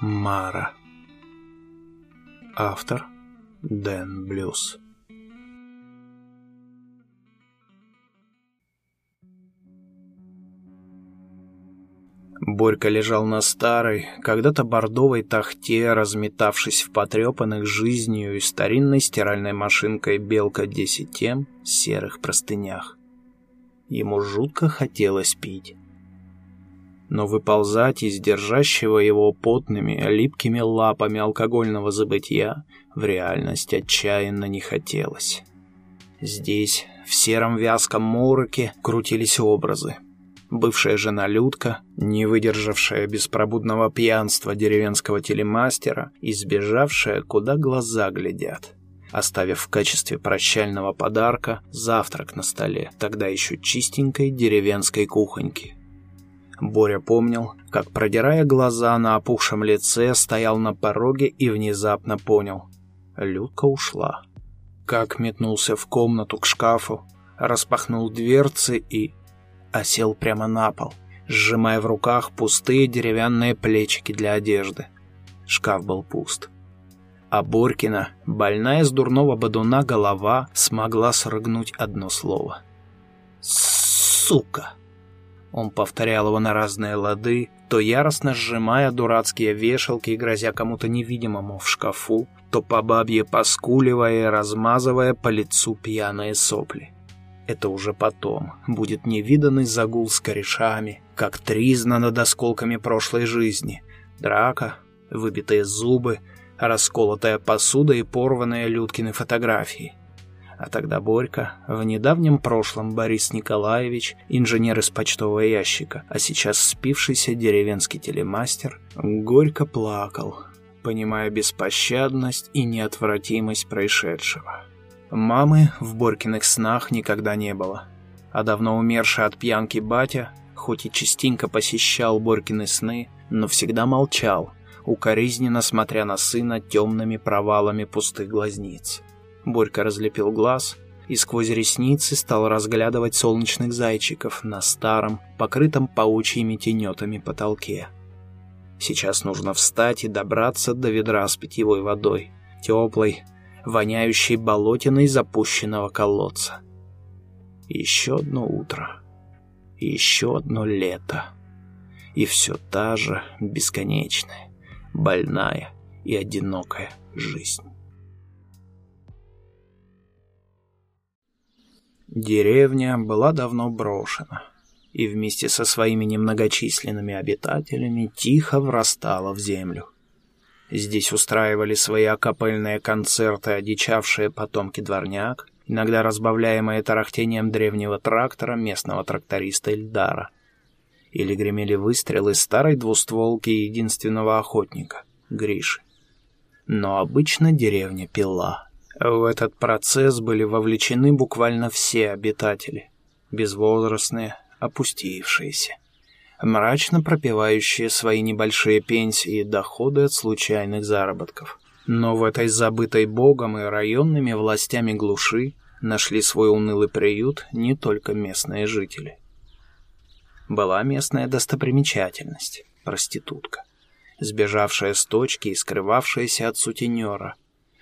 Мара. Автор Дэн Блюз. Борька лежал на старой, когда-то бордовой тахте, разметавшись в потрепанных жизнью и старинной стиральной машинкой «Белка-10М» серых простынях. Ему жутко хотелось пить. Но выползать из держащего его потными, липкими лапами алкогольного забытия в реальность отчаянно не хотелось. Здесь, в сером вязком мороке, крутились образы, бывшая жена Людка, не выдержавшая беспробудного пьянства деревенского телемастера и сбежавшая, куда глаза глядят, оставив в качестве прощального подарка завтрак на столе, тогда еще чистенькой деревенской кухоньки. Боря помнил, как, продирая глаза на опухшем лице, стоял на пороге и внезапно понял — Людка ушла. Как метнулся в комнату к шкафу, распахнул дверцы и осел прямо на пол, сжимая в руках пустые деревянные плечики для одежды. Шкаф был пуст. А Боркина, больная с дурного бодуна голова, смогла срыгнуть одно слово. «Сука!» Он повторял его на разные лады, то яростно сжимая дурацкие вешалки и грозя кому-то невидимому в шкафу, то по бабье поскуливая и размазывая по лицу пьяные сопли. Это уже потом будет невиданный загул с корешами, как тризна над осколками прошлой жизни, драка, выбитые зубы, расколотая посуда и порванные Людкины фотографии. А тогда Борька, в недавнем прошлом Борис Николаевич, инженер из почтового ящика, а сейчас спившийся деревенский телемастер, горько плакал, понимая беспощадность и неотвратимость происшедшего. Мамы в Борькиных снах никогда не было. А давно умерший от пьянки батя, хоть и частенько посещал Борькины сны, но всегда молчал, укоризненно смотря на сына темными провалами пустых глазниц. Борька разлепил глаз и сквозь ресницы стал разглядывать солнечных зайчиков на старом, покрытом паучьими тенетами потолке. Сейчас нужно встать и добраться до ведра с питьевой водой, теплой, воняющей болотиной запущенного колодца. Еще одно утро. Еще одно лето. И все та же бесконечная, больная и одинокая жизнь. Деревня была давно брошена, и вместе со своими немногочисленными обитателями тихо врастала в землю. Здесь устраивали свои акапельные концерты одичавшие потомки дворняк, иногда разбавляемые тарахтением древнего трактора местного тракториста Эльдара. Или гремели выстрелы старой двустволки единственного охотника, Гриши. Но обычно деревня пила. В этот процесс были вовлечены буквально все обитатели, безвозрастные, опустившиеся мрачно пропивающие свои небольшие пенсии и доходы от случайных заработков. Но в этой забытой богом и районными властями глуши нашли свой унылый приют не только местные жители. Была местная достопримечательность – проститутка, сбежавшая с точки и скрывавшаяся от сутенера,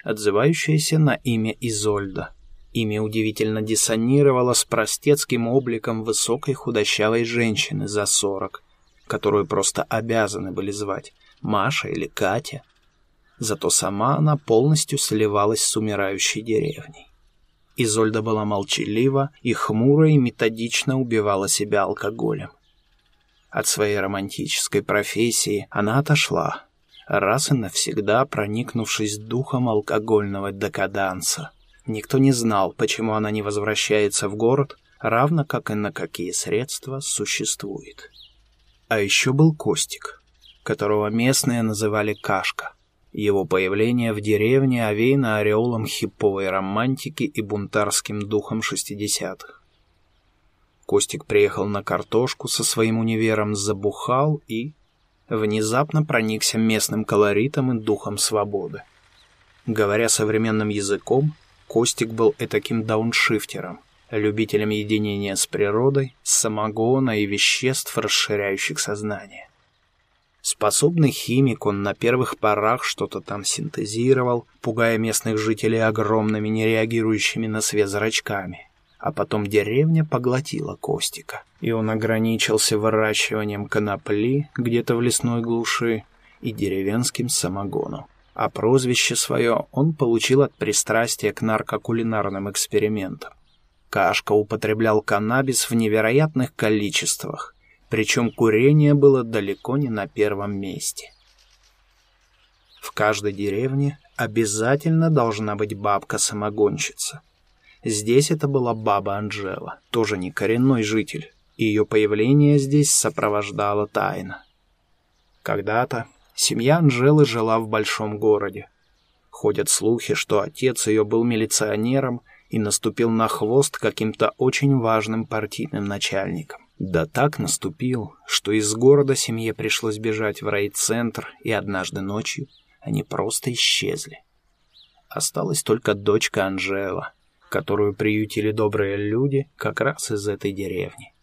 отзывающаяся на имя Изольда – Имя удивительно диссонировало с простецким обликом высокой худощавой женщины за сорок, которую просто обязаны были звать Маша или Катя. Зато сама она полностью сливалась с умирающей деревней. Изольда была молчалива и хмуро и методично убивала себя алкоголем. От своей романтической профессии она отошла, раз и навсегда проникнувшись духом алкогольного декаданса. Никто не знал, почему она не возвращается в город, равно как и на какие средства существует. А еще был Костик, которого местные называли Кашка. Его появление в деревне овеяно ореолом хиповой романтики и бунтарским духом шестидесятых. Костик приехал на картошку со своим универом, забухал и... внезапно проникся местным колоритом и духом свободы. Говоря современным языком, Костик был этаким дауншифтером, любителем единения с природой, самогона и веществ, расширяющих сознание. Способный химик, он на первых порах что-то там синтезировал, пугая местных жителей огромными, нереагирующими на свет зрачками. А потом деревня поглотила Костика, и он ограничился выращиванием конопли где-то в лесной глуши и деревенским самогоном. А прозвище свое он получил от пристрастия к наркокулинарным экспериментам. Кашка употреблял каннабис в невероятных количествах, причем курение было далеко не на первом месте. В каждой деревне обязательно должна быть бабка-самогонщица. Здесь это была баба Анжела, тоже не коренной житель, ее появление здесь сопровождала тайна. Когда-то семья Анжелы жила в большом городе. Ходят слухи, что отец ее был милиционером и наступил на хвост каким-то очень важным партийным начальником. Да так наступил, что из города семье пришлось бежать в райцентр, и однажды ночью они просто исчезли. Осталась только дочка Анжела, которую приютили добрые люди как раз из этой деревни.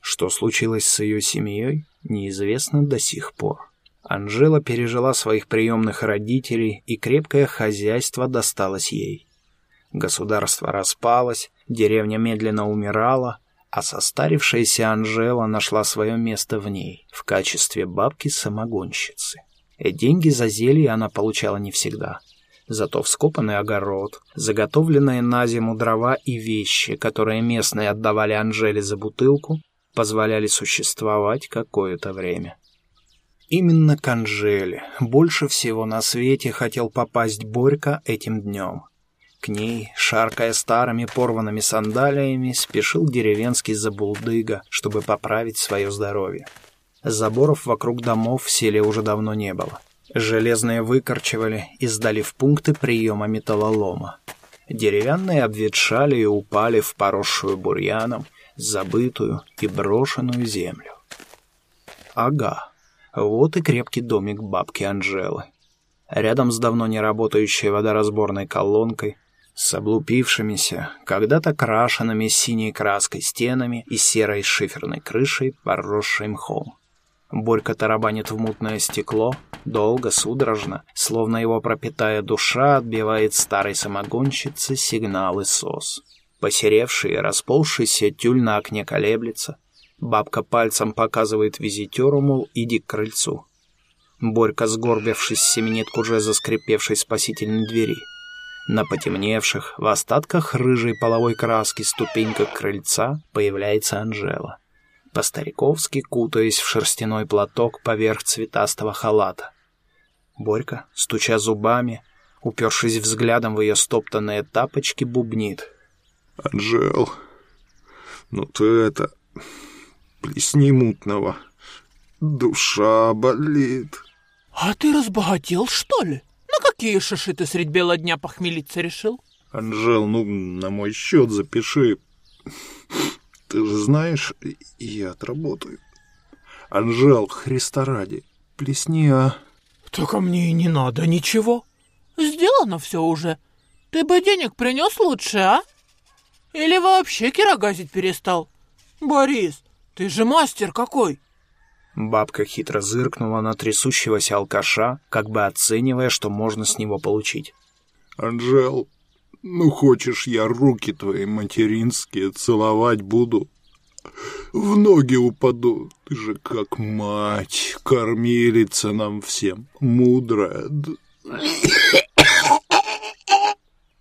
Что случилось с ее семьей, неизвестно до сих пор. Анжела пережила своих приемных родителей, и крепкое хозяйство досталось ей. Государство распалось, деревня медленно умирала, а состарившаяся Анжела нашла свое место в ней в качестве бабки-самогонщицы. И деньги за зелье она получала не всегда. Зато вскопанный огород, заготовленные на зиму дрова и вещи, которые местные отдавали Анжеле за бутылку, позволяли существовать какое-то время. Именно к Анжеле больше всего на свете хотел попасть Борька этим днем — к ней, шаркая старыми порванными сандалиями, спешил деревенский забулдыга, чтобы поправить свое здоровье. Заборов вокруг домов в селе уже давно не было. Железные выкорчевали и сдали в пункты приема металлолома. Деревянные обветшали и упали в поросшую бурьяном, забытую и брошенную землю. Ага, вот и крепкий домик бабки Анжелы. Рядом с давно не работающей водоразборной колонкой с облупившимися, когда-то крашенными синей краской стенами и серой шиферной крышей, поросшей мхом. Борька тарабанит в мутное стекло, долго, судорожно, словно его пропитая душа, отбивает старой самогонщице сигналы СОС. Посеревший и расползшийся тюль на окне колеблется. Бабка пальцем показывает визитеру, мол, иди к крыльцу. Борька, сгорбившись, семенит к уже заскрипевшей спасительной двери. На потемневших, в остатках рыжей половой краски ступеньках крыльца появляется Анжела. По-стариковски кутаясь в шерстяной платок поверх цветастого халата. Борька, стуча зубами, упершись взглядом в ее стоптанные тапочки, бубнит. «Анжел, ну ты это... плесни мутного. Душа болит». «А ты разбогател, что ли?» На какие шиши ты средь бела дня похмелиться решил? Анжел, ну, на мой счет запиши. Ты же знаешь, я отработаю. Анжел, Христа ради, плесни, а... Так а мне и не надо ничего. Сделано все уже. Ты бы денег принес лучше, а? Или вообще кирогазить перестал? Борис, ты же мастер какой. Бабка хитро зыркнула на трясущегося алкаша, как бы оценивая, что можно с него получить. «Анжел, ну хочешь, я руки твои материнские целовать буду? В ноги упаду. Ты же как мать, кормилица нам всем, мудрая».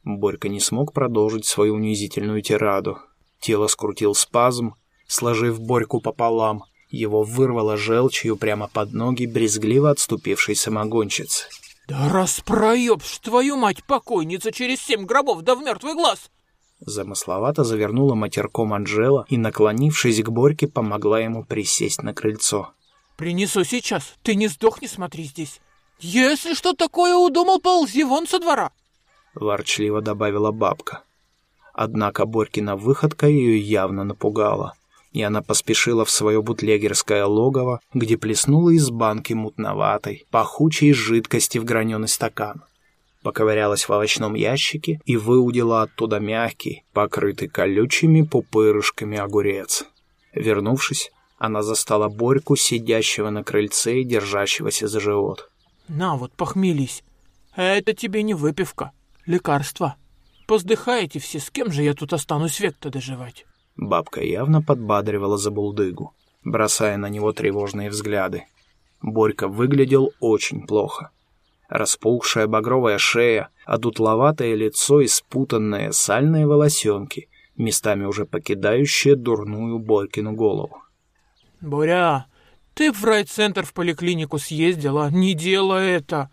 Борька не смог продолжить свою унизительную тираду. Тело скрутил спазм, сложив Борьку пополам — его вырвало желчью прямо под ноги брезгливо отступившей самогонщицы. «Да распроебшь, твою мать, покойница через семь гробов да в мертвый глаз!» Замысловато завернула матерком Анжела и, наклонившись к Борьке, помогла ему присесть на крыльцо. «Принесу сейчас, ты не сдохни, смотри здесь. Если что такое удумал, ползи вон со двора!» Ворчливо добавила бабка. Однако Борькина выходка ее явно напугала и она поспешила в свое бутлегерское логово, где плеснула из банки мутноватой, пахучей жидкости в граненый стакан. поковырялась в овощном ящике и выудила оттуда мягкий, покрытый колючими пупырышками огурец. Вернувшись, она застала Борьку, сидящего на крыльце и держащегося за живот. «На вот, похмелись. Это тебе не выпивка, лекарство. Поздыхаете все, с кем же я тут останусь век-то доживать?» Бабка явно подбадривала за булдыгу, бросая на него тревожные взгляды. Борька выглядел очень плохо. Распухшая багровая шея, одутловатое лицо и спутанные сальные волосенки, местами уже покидающие дурную Борькину голову. «Боря, ты в райцентр в поликлинику съездила, не делай это.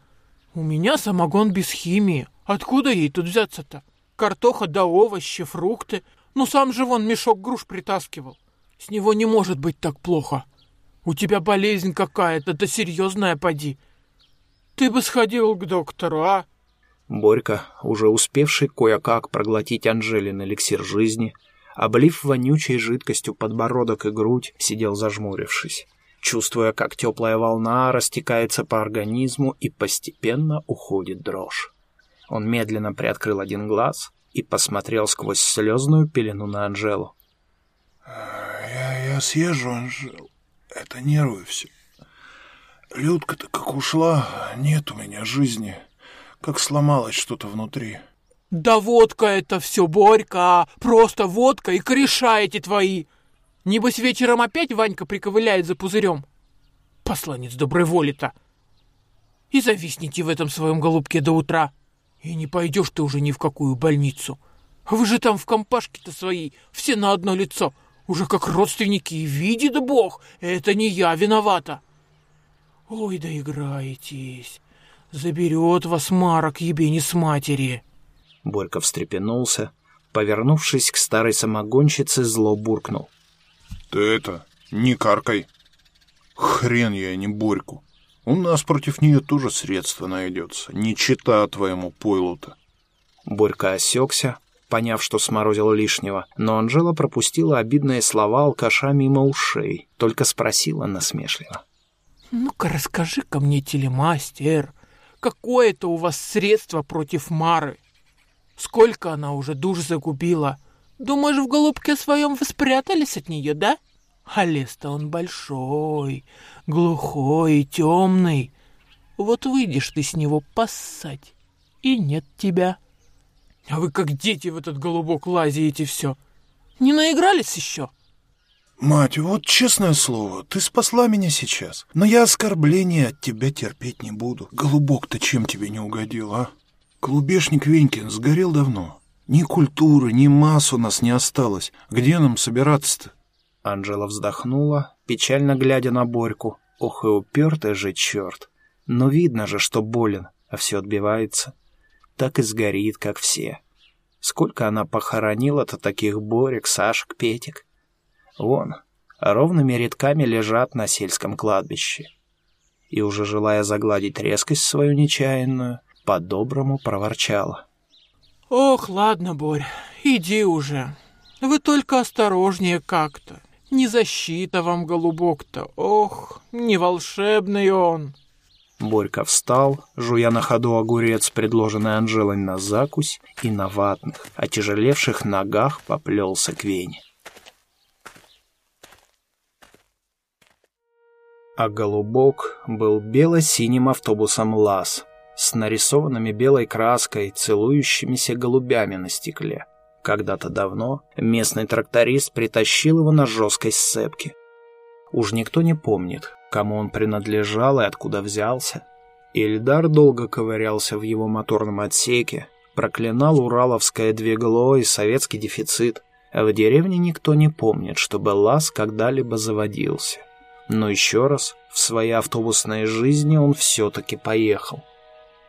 У меня самогон без химии. Откуда ей тут взяться-то? Картоха да овощи, фрукты. Ну сам же вон мешок груш притаскивал. С него не может быть так плохо. У тебя болезнь какая-то, да серьезная поди. Ты бы сходил к доктору, а?» Борька, уже успевший кое-как проглотить Анжелин эликсир жизни, облив вонючей жидкостью подбородок и грудь, сидел зажмурившись, чувствуя, как теплая волна растекается по организму и постепенно уходит дрожь. Он медленно приоткрыл один глаз и посмотрел сквозь слезную пелену на Анжелу. «Я, я съезжу, Анжел. Это нервы все. Людка-то как ушла, нет у меня жизни. Как сломалось что-то внутри». «Да водка это все, Борька! Просто водка и кореша эти твои! Небось вечером опять Ванька приковыляет за пузырем? Посланец доброй воли-то! И зависните в этом своем голубке до утра, и не пойдешь ты уже ни в какую больницу. Вы же там в компашке-то своей, все на одно лицо, уже как родственники, и видит Бог, это не я виновата!» «Ой, да играетесь! Заберет вас Марок ебени с матери!» Борька встрепенулся, повернувшись к старой самогонщице, зло буркнул. «Ты это, не каркай. Хрен я не Борьку. У нас против нее тоже средство найдется, не чита твоему пойлу-то». Борька осекся, поняв, что сморозил лишнего, но Анжела пропустила обидные слова алкаша мимо ушей, только спросила насмешливо. «Ну-ка расскажи-ка мне, телемастер, какое это у вас средство против Мары?» Сколько она уже душ загубила? Думаешь, в голубке своем вы спрятались от нее, да? А лес-то он большой, глухой и темный. Вот выйдешь ты с него поссать, и нет тебя. А вы как дети в этот голубок лазите все. Не наигрались еще?» «Мать, вот честное слово, ты спасла меня сейчас, но я оскорбления от тебя терпеть не буду. Голубок-то чем тебе не угодил, а?» Клубешник Венькин сгорел давно. Ни культуры, ни масс у нас не осталось. Где нам собираться-то? Анжела вздохнула, печально глядя на Борьку. Ох и упертый же черт. Но видно же, что болен, а все отбивается. Так и сгорит, как все. Сколько она похоронила-то таких Борек, Сашек, Петик. Вон, ровными рядками лежат на сельском кладбище. И уже желая загладить резкость свою нечаянную, по-доброму проворчала. «Ох, ладно, Борь, иди уже. Вы только осторожнее как-то. Не защита вам, голубок-то. Ох, не волшебный он». Борька встал, жуя на ходу огурец, предложенный Анжелой на закусь, и на ватных, отяжелевших ногах поплелся к Вене. А голубок был бело-синим автобусом «ЛАЗ», с нарисованными белой краской, целующимися голубями на стекле. Когда-то давно местный тракторист притащил его на жесткой сцепке. Уж никто не помнит, кому он принадлежал и откуда взялся. Ильдар долго ковырялся в его моторном отсеке, проклинал ураловское двигло и советский дефицит. В деревне никто не помнит, чтобы ЛАЗ когда-либо заводился. Но еще раз, в своей автобусной жизни он все-таки поехал.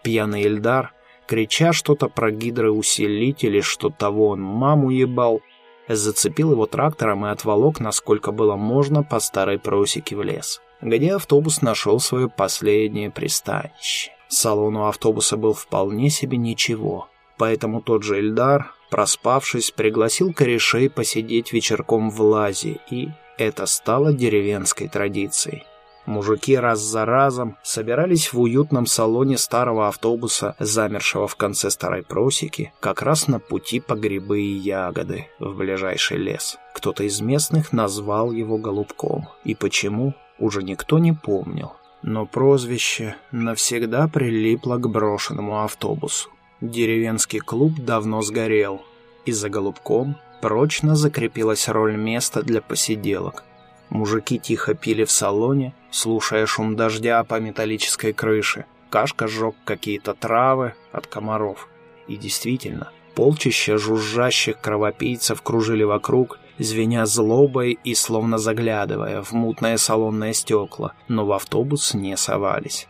Пьяный Эльдар, крича что-то про гидроусилитель и что того он маму ебал, зацепил его трактором и отволок, насколько было можно, по старой просеке в лес, где автобус нашел свое последнее пристанище. Салон у автобуса был вполне себе ничего, поэтому тот же Эльдар, проспавшись, пригласил корешей посидеть вечерком в лазе, и это стало деревенской традицией. Мужики раз за разом собирались в уютном салоне старого автобуса, замершего в конце старой просеки, как раз на пути по грибы и ягоды в ближайший лес. Кто-то из местных назвал его Голубком. И почему, уже никто не помнил. Но прозвище навсегда прилипло к брошенному автобусу. Деревенский клуб давно сгорел, и за Голубком прочно закрепилась роль места для посиделок – Мужики тихо пили в салоне, слушая шум дождя по металлической крыше. Кашка сжег какие-то травы от комаров. И действительно, полчища жужжащих кровопийцев кружили вокруг, звеня злобой и словно заглядывая в мутное салонное стекла, но в автобус не совались.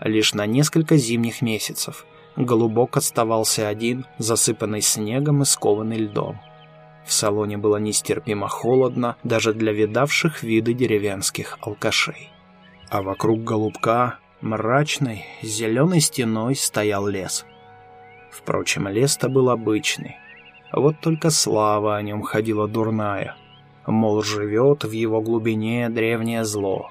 Лишь на несколько зимних месяцев Голубок оставался один, засыпанный снегом и скованный льдом. В салоне было нестерпимо холодно даже для видавших виды деревенских алкашей. А вокруг голубка мрачной зеленой стеной стоял лес. Впрочем, лес-то был обычный. Вот только слава о нем ходила дурная. Мол, живет в его глубине древнее зло.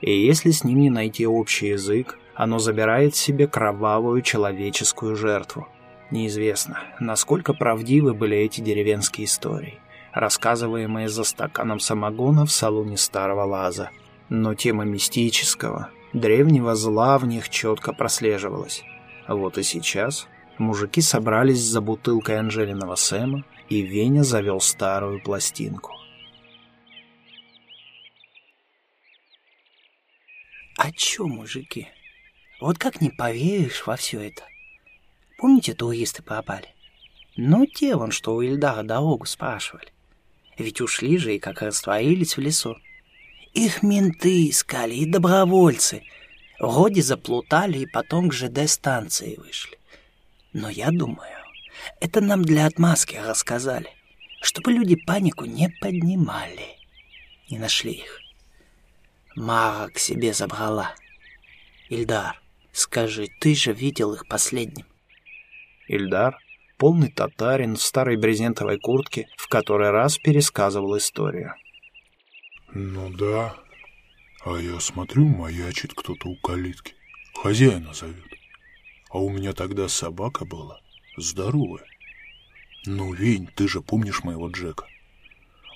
И если с ним не найти общий язык, оно забирает себе кровавую человеческую жертву. Неизвестно, насколько правдивы были эти деревенские истории, рассказываемые за стаканом самогона в салоне старого лаза. Но тема мистического, древнего зла в них четко прослеживалась. Вот и сейчас мужики собрались за бутылкой Анжелиного Сэма, и Веня завел старую пластинку. «А чё, мужики? Вот как не поверишь во все это?» Помните, туристы пропали? Ну, те вон, что у Ильдара дорогу спрашивали. Ведь ушли же и как растворились в лесу. Их менты искали и добровольцы. Вроде заплутали и потом к ЖД-станции вышли. Но я думаю, это нам для отмазки рассказали, чтобы люди панику не поднимали. Не нашли их. Мара к себе забрала. Ильдар, скажи, ты же видел их последним. Ильдар, полный татарин в старой брезентовой куртке, в который раз пересказывал историю. «Ну да. А я смотрю, маячит кто-то у калитки. Хозяина зовет. А у меня тогда собака была. Здоровая. Ну, Вень, ты же помнишь моего Джека?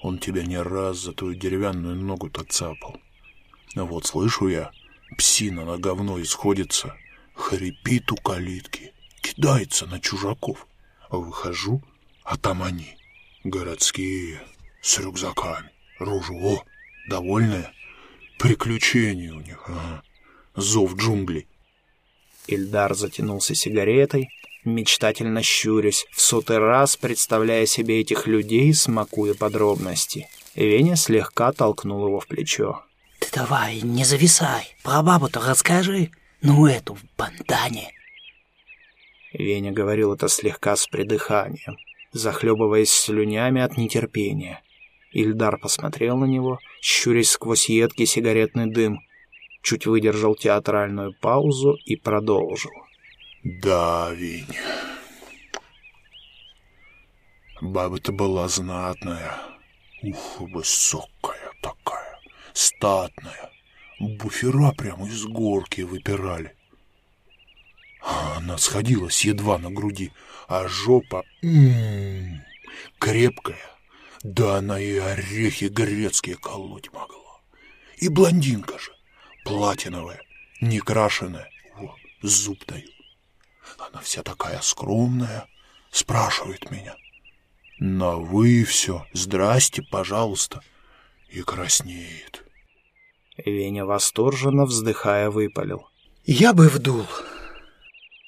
Он тебя не раз за твою деревянную ногу-то цапал. Вот слышу я, псина на говно исходится, хрипит у калитки кидается на чужаков. А выхожу, а там они, городские, с рюкзаками, рожу, о, довольные. Приключения у них, ага. Зов джунглей. Ильдар затянулся сигаретой, мечтательно щурясь, в сотый раз представляя себе этих людей, смакуя подробности. Веня слегка толкнул его в плечо. «Ты давай, не зависай, про бабу-то расскажи, ну эту в бандане». Веня говорил это слегка с придыханием, захлебываясь слюнями от нетерпения. Ильдар посмотрел на него, щурясь сквозь едкий сигаретный дым, чуть выдержал театральную паузу и продолжил. «Да, Вень, баба-то была знатная, ух, высокая такая, статная, буфера прямо из горки выпирали. Она сходилась едва на груди, а жопа м -м, крепкая. Да она и орехи грецкие колоть могла. И блондинка же, платиновая, некрашенная, вот, зуб даю. Она вся такая скромная, спрашивает меня. На вы все, здрасте, пожалуйста, и краснеет. Веня восторженно вздыхая выпалил. Я бы вдул.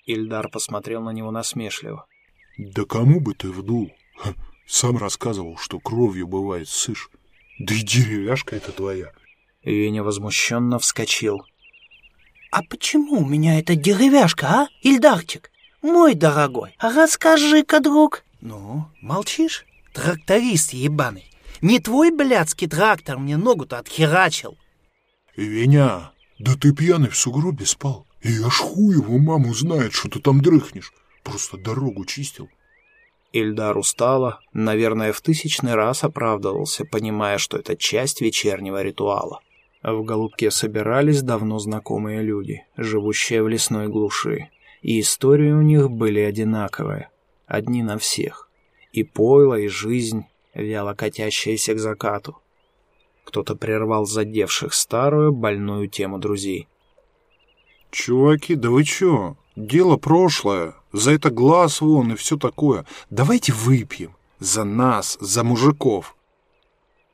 Ильдар посмотрел на него насмешливо. «Да кому бы ты вдул? Сам рассказывал, что кровью бывает сышь. Да и деревяшка это твоя». Веня возмущенно вскочил. «А почему у меня эта деревяшка, а, Ильдарчик? Мой дорогой, а расскажи-ка, друг». «Ну, молчишь, тракторист ебаный? Не твой блядский трактор мне ногу-то отхерачил». «Веня, да ты пьяный в сугробе спал. И аж хуй его маму знает, что ты там дрыхнешь. Просто дорогу чистил. Ильдар устало, наверное, в тысячный раз оправдывался, понимая, что это часть вечернего ритуала. В Голубке собирались давно знакомые люди, живущие в лесной глуши, и истории у них были одинаковые, одни на всех. И пойло, и жизнь, вяло катящаяся к закату. Кто-то прервал задевших старую, больную тему друзей. «Чуваки, да вы чё? Дело прошлое. За это глаз вон и все такое. Давайте выпьем. За нас, за мужиков».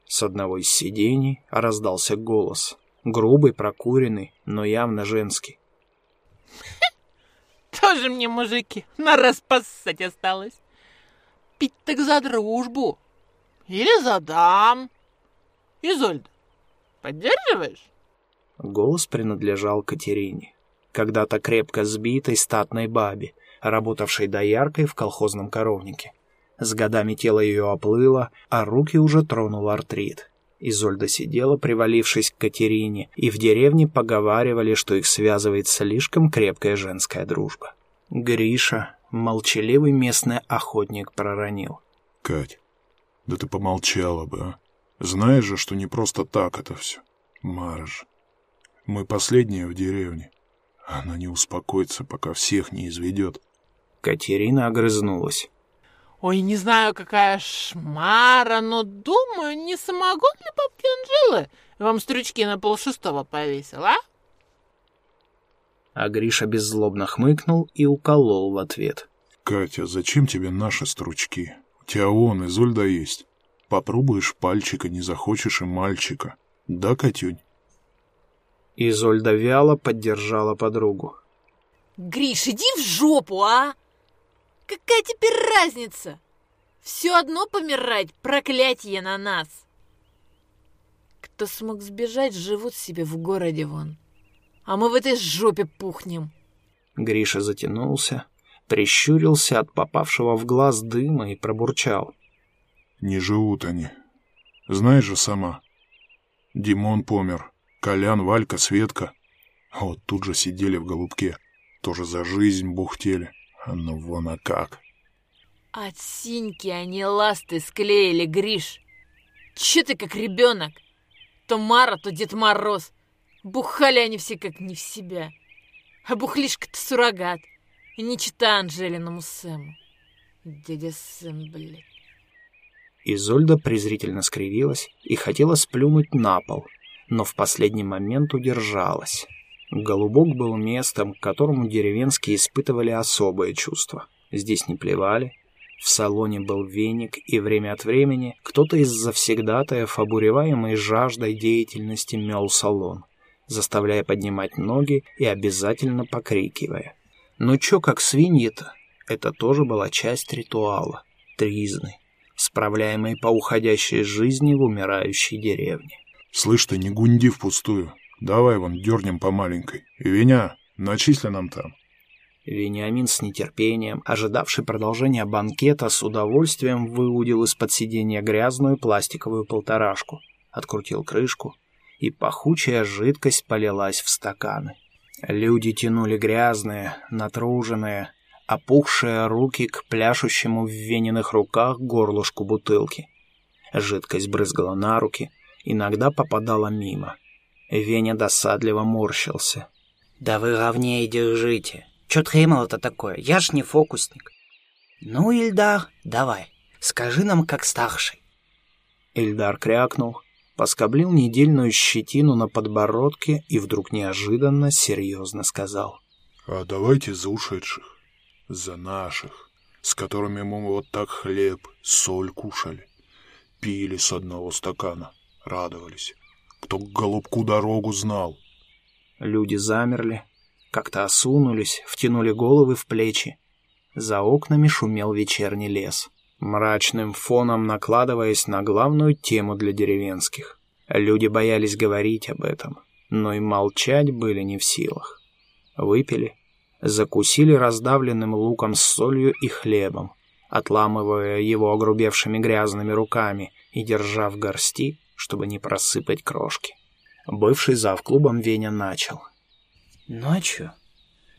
С одного из сидений раздался голос. Грубый, прокуренный, но явно женский. Тоже мне мужики, на распассать осталось. Пить так за дружбу. Или за дам. Изольда, поддерживаешь? Голос принадлежал Катерине, когда-то крепко сбитой статной бабе, работавшей дояркой в колхозном коровнике. С годами тело ее оплыло, а руки уже тронул артрит. Изольда сидела, привалившись к Катерине, и в деревне поговаривали, что их связывает слишком крепкая женская дружба. Гриша, молчаливый местный охотник, проронил. «Кать, да ты помолчала бы, а? Знаешь же, что не просто так это все. Марж, мы последние в деревне. Она не успокоится, пока всех не изведет». Катерина огрызнулась. Ой, не знаю, какая шмара, но думаю, не самогон ли бабки Анжелы вам стручки на полшестого повесил, а? А Гриша беззлобно хмыкнул и уколол в ответ. «Катя, зачем тебе наши стручки? У тебя вон Изольда есть. Попробуешь пальчика, не захочешь и мальчика. Да, Катюнь?» Изольда вяло поддержала подругу. «Гриш, иди в жопу, а!» Какая теперь разница? Все одно помирать, проклятие на нас. Кто смог сбежать, живут себе в городе вон. А мы в этой жопе пухнем. Гриша затянулся, прищурился от попавшего в глаз дыма и пробурчал. Не живут они. Знаешь же сама. Димон помер, Колян, Валька, Светка. А вот тут же сидели в голубке. Тоже за жизнь бухтели. Ну вон а как. От синьки они ласты склеили, Гриш. Че ты как ребенок? То Мара, то Дед Мороз. Бухали они все как не в себя. А бухлишка-то суррогат. И не чита Анжелиному Сэму. Дядя Сэм, блядь. Изольда презрительно скривилась и хотела сплюнуть на пол, но в последний момент удержалась. Голубок был местом, к которому деревенские испытывали особое чувство. Здесь не плевали, в салоне был веник, и время от времени кто-то из завсегдатаев, обуреваемый жаждой деятельности, мел салон, заставляя поднимать ноги и обязательно покрикивая. Ну чё, как свиньи-то? Это тоже была часть ритуала, тризны, справляемой по уходящей жизни в умирающей деревне. «Слышь ты, не гунди впустую!» Давай вон дернем по маленькой. Веня, начисли нам там. Вениамин с нетерпением, ожидавший продолжения банкета, с удовольствием выудил из-под сиденья грязную пластиковую полторашку, открутил крышку, и пахучая жидкость полилась в стаканы. Люди тянули грязные, натруженные, опухшие руки к пляшущему в вениных руках горлышку бутылки. Жидкость брызгала на руки, иногда попадала мимо — Веня досадливо морщился. «Да вы ровнее держите. Чё тремоло-то такое? Я ж не фокусник». «Ну, Ильдар, давай, скажи нам как старший». Ильдар крякнул, поскоблил недельную щетину на подбородке и вдруг неожиданно серьезно сказал. «А давайте за ушедших, за наших, с которыми мы вот так хлеб, соль кушали, пили с одного стакана, радовались» кто к голубку дорогу знал. Люди замерли, как-то осунулись, втянули головы в плечи. За окнами шумел вечерний лес, мрачным фоном накладываясь на главную тему для деревенских. Люди боялись говорить об этом, но и молчать были не в силах. Выпили, закусили раздавленным луком с солью и хлебом, отламывая его огрубевшими грязными руками и держа в горсти чтобы не просыпать крошки. Бывший зав клубом Веня начал. «Ночью?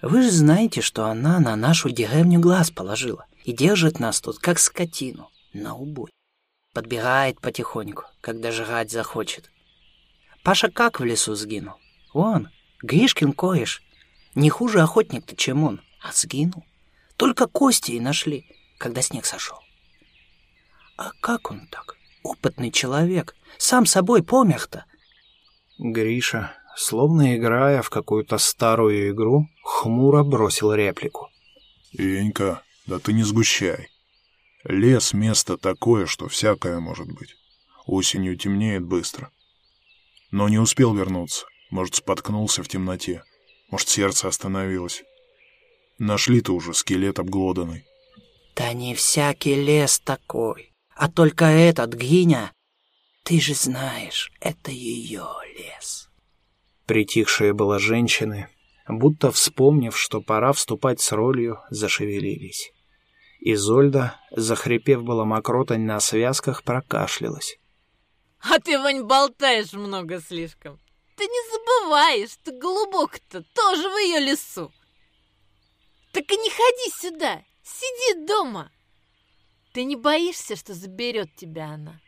Вы же знаете, что она на нашу деревню глаз положила и держит нас тут, как скотину, на убой. Подбирает потихоньку, когда жрать захочет. Паша как в лесу сгинул? Вон, Гришкин коиш. Не хуже охотник-то, чем он, а сгинул. Только кости и нашли, когда снег сошел. А как он так? Опытный человек. Сам собой помер-то. Гриша, словно играя в какую-то старую игру, хмуро бросил реплику. «Венька, да ты не сгущай. Лес — место такое, что всякое может быть. Осенью темнеет быстро. Но не успел вернуться. Может, споткнулся в темноте. Может, сердце остановилось. Нашли-то уже скелет обглоданный. Да не всякий лес такой, а только этот, Гиня. Ты же знаешь, это ее лес. Притихшие было женщины, будто вспомнив, что пора вступать с ролью, зашевелились. Изольда, захрипев было мокротань на связках, прокашлялась. А ты, Вань, болтаешь много слишком. Ты не забываешь, что голубок-то тоже в ее лесу. Так и не ходи сюда, сиди дома. Ты не боишься, что заберет тебя она?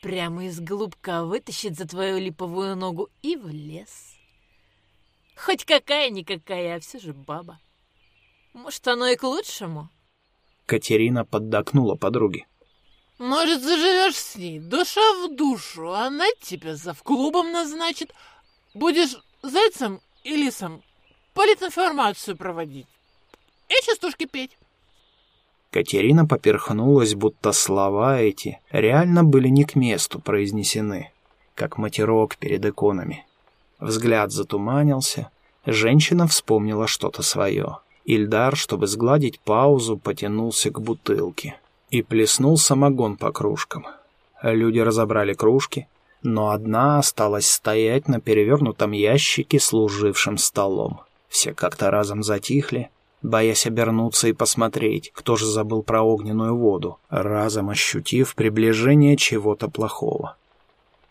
Прямо из голубка вытащит за твою липовую ногу и в лес. Хоть какая-никакая, а все же баба. Может, оно и к лучшему? Катерина поддакнула подруге. Может, заживешь с ней, душа в душу, она тебя завклубом назначит. Будешь зайцем и лисом политинформацию проводить и частушки петь. Катерина поперхнулась, будто слова эти реально были не к месту произнесены, как матерок перед иконами. Взгляд затуманился, женщина вспомнила что-то свое. Ильдар, чтобы сгладить паузу, потянулся к бутылке и плеснул самогон по кружкам. Люди разобрали кружки, но одна осталась стоять на перевернутом ящике, служившем столом. Все как-то разом затихли, боясь обернуться и посмотреть, кто же забыл про огненную воду, разом ощутив приближение чего-то плохого.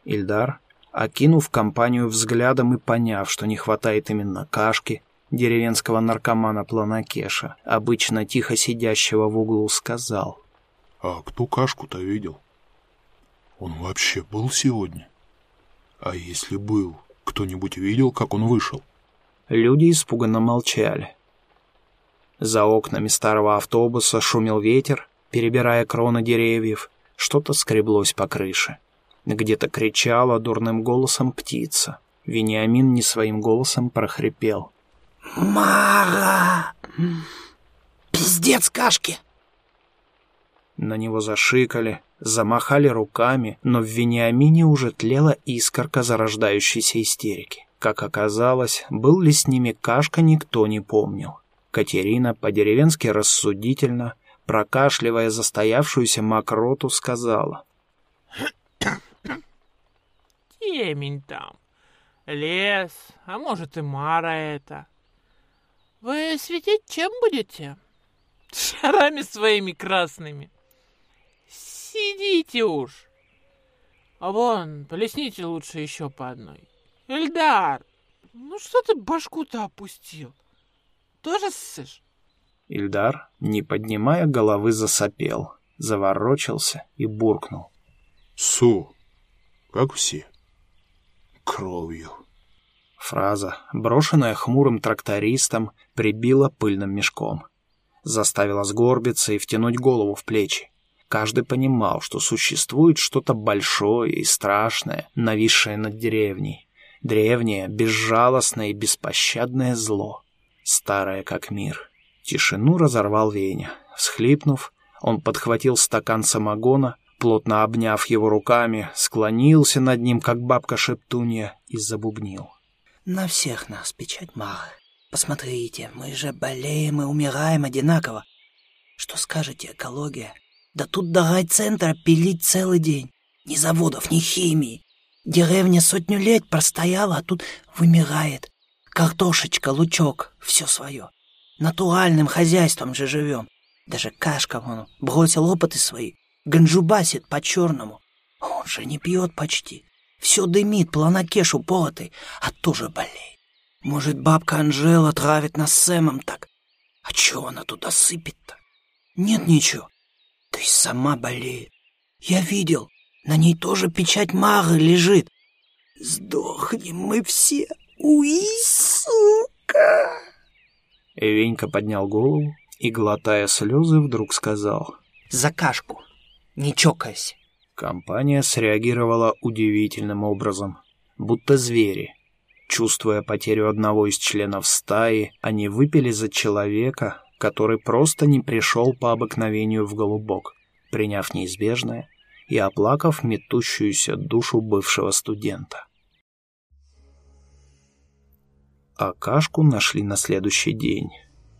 Ильдар, окинув компанию взглядом и поняв, что не хватает именно кашки, деревенского наркомана Планакеша, обычно тихо сидящего в углу, сказал. «А кто кашку-то видел? Он вообще был сегодня? А если был, кто-нибудь видел, как он вышел?» Люди испуганно молчали. За окнами старого автобуса шумел ветер, перебирая кроны деревьев, что-то скреблось по крыше. Где-то кричала дурным голосом птица. Вениамин не своим голосом прохрипел. Мара! Пиздец кашки! На него зашикали, замахали руками, но в Вениамине уже тлела искорка зарождающейся истерики. Как оказалось, был ли с ними кашка, никто не помнил. Катерина по-деревенски рассудительно, прокашливая застоявшуюся мокроту, сказала. Темень там, лес, а может и Мара это. Вы светить чем будете? Шарами своими красными. Сидите уж. А вон, полесните лучше еще по одной. Эльдар, ну что ты башку-то опустил? Тоже ссышь? Ильдар, не поднимая головы, засопел, заворочился и буркнул. Су, как все. Кровью. Фраза, брошенная хмурым трактористом, прибила пыльным мешком. Заставила сгорбиться и втянуть голову в плечи. Каждый понимал, что существует что-то большое и страшное, нависшее над деревней. Древнее, безжалостное и беспощадное зло старая как мир. Тишину разорвал Веня. Всхлипнув, он подхватил стакан самогона, плотно обняв его руками, склонился над ним, как бабка-шептунья, и забубнил. «На всех нас печать мало. Посмотрите, мы же болеем и умираем одинаково. Что скажете, экология? Да тут до райцентра пилить целый день. Ни заводов, ни химии. Деревня сотню лет простояла, а тут вымирает. Картошечка, лучок, все свое. Натуральным хозяйством же живем. Даже кашка вон бросил опыты свои. Ганджубасит по-черному. Он же не пьет почти. Все дымит, планокешу полотой, а тоже болеет. Может, бабка Анжела травит нас с Сэмом так? А чего она туда сыпет-то? Нет ничего. Есть сама болеет. Я видел, на ней тоже печать Мары лежит. Сдохнем мы все. Уи, сука! Венька поднял голову и, глотая слезы, вдруг сказал. За кашку. Не чокайся. Компания среагировала удивительным образом, будто звери. Чувствуя потерю одного из членов стаи, они выпили за человека, который просто не пришел по обыкновению в голубок, приняв неизбежное и оплакав метущуюся душу бывшего студента. А кашку нашли на следующий день,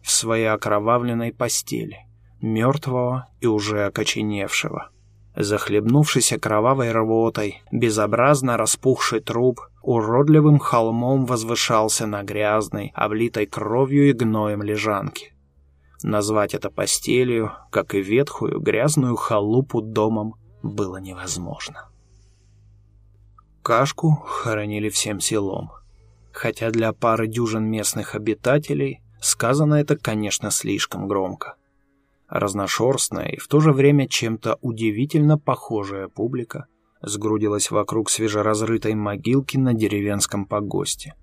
в своей окровавленной постели, мертвого и уже окоченевшего. Захлебнувшись кровавой рвотой, безобразно распухший труп уродливым холмом возвышался на грязной, облитой кровью и гноем лежанке. Назвать это постелью, как и ветхую, грязную халупу домом, было невозможно. Кашку хоронили всем селом. Хотя для пары дюжин местных обитателей сказано это, конечно, слишком громко. Разношерстная и в то же время чем-то удивительно похожая публика сгрудилась вокруг свежеразрытой могилки на деревенском погосте.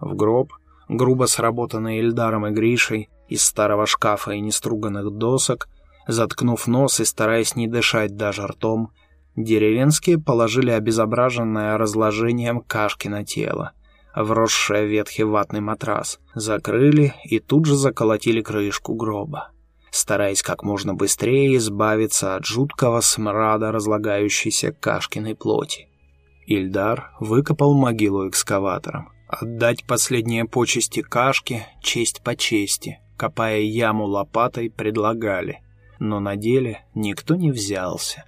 В гроб, грубо сработанный Эльдаром и Гришей, из старого шкафа и неструганных досок, заткнув нос и стараясь не дышать даже ртом, деревенские положили обезображенное разложением кашки на тело, вросшее ветхий ватный матрас, закрыли и тут же заколотили крышку гроба стараясь как можно быстрее избавиться от жуткого смрада разлагающейся Кашкиной плоти. Ильдар выкопал могилу экскаватором. Отдать последние почести Кашке, честь по чести, копая яму лопатой, предлагали, но на деле никто не взялся.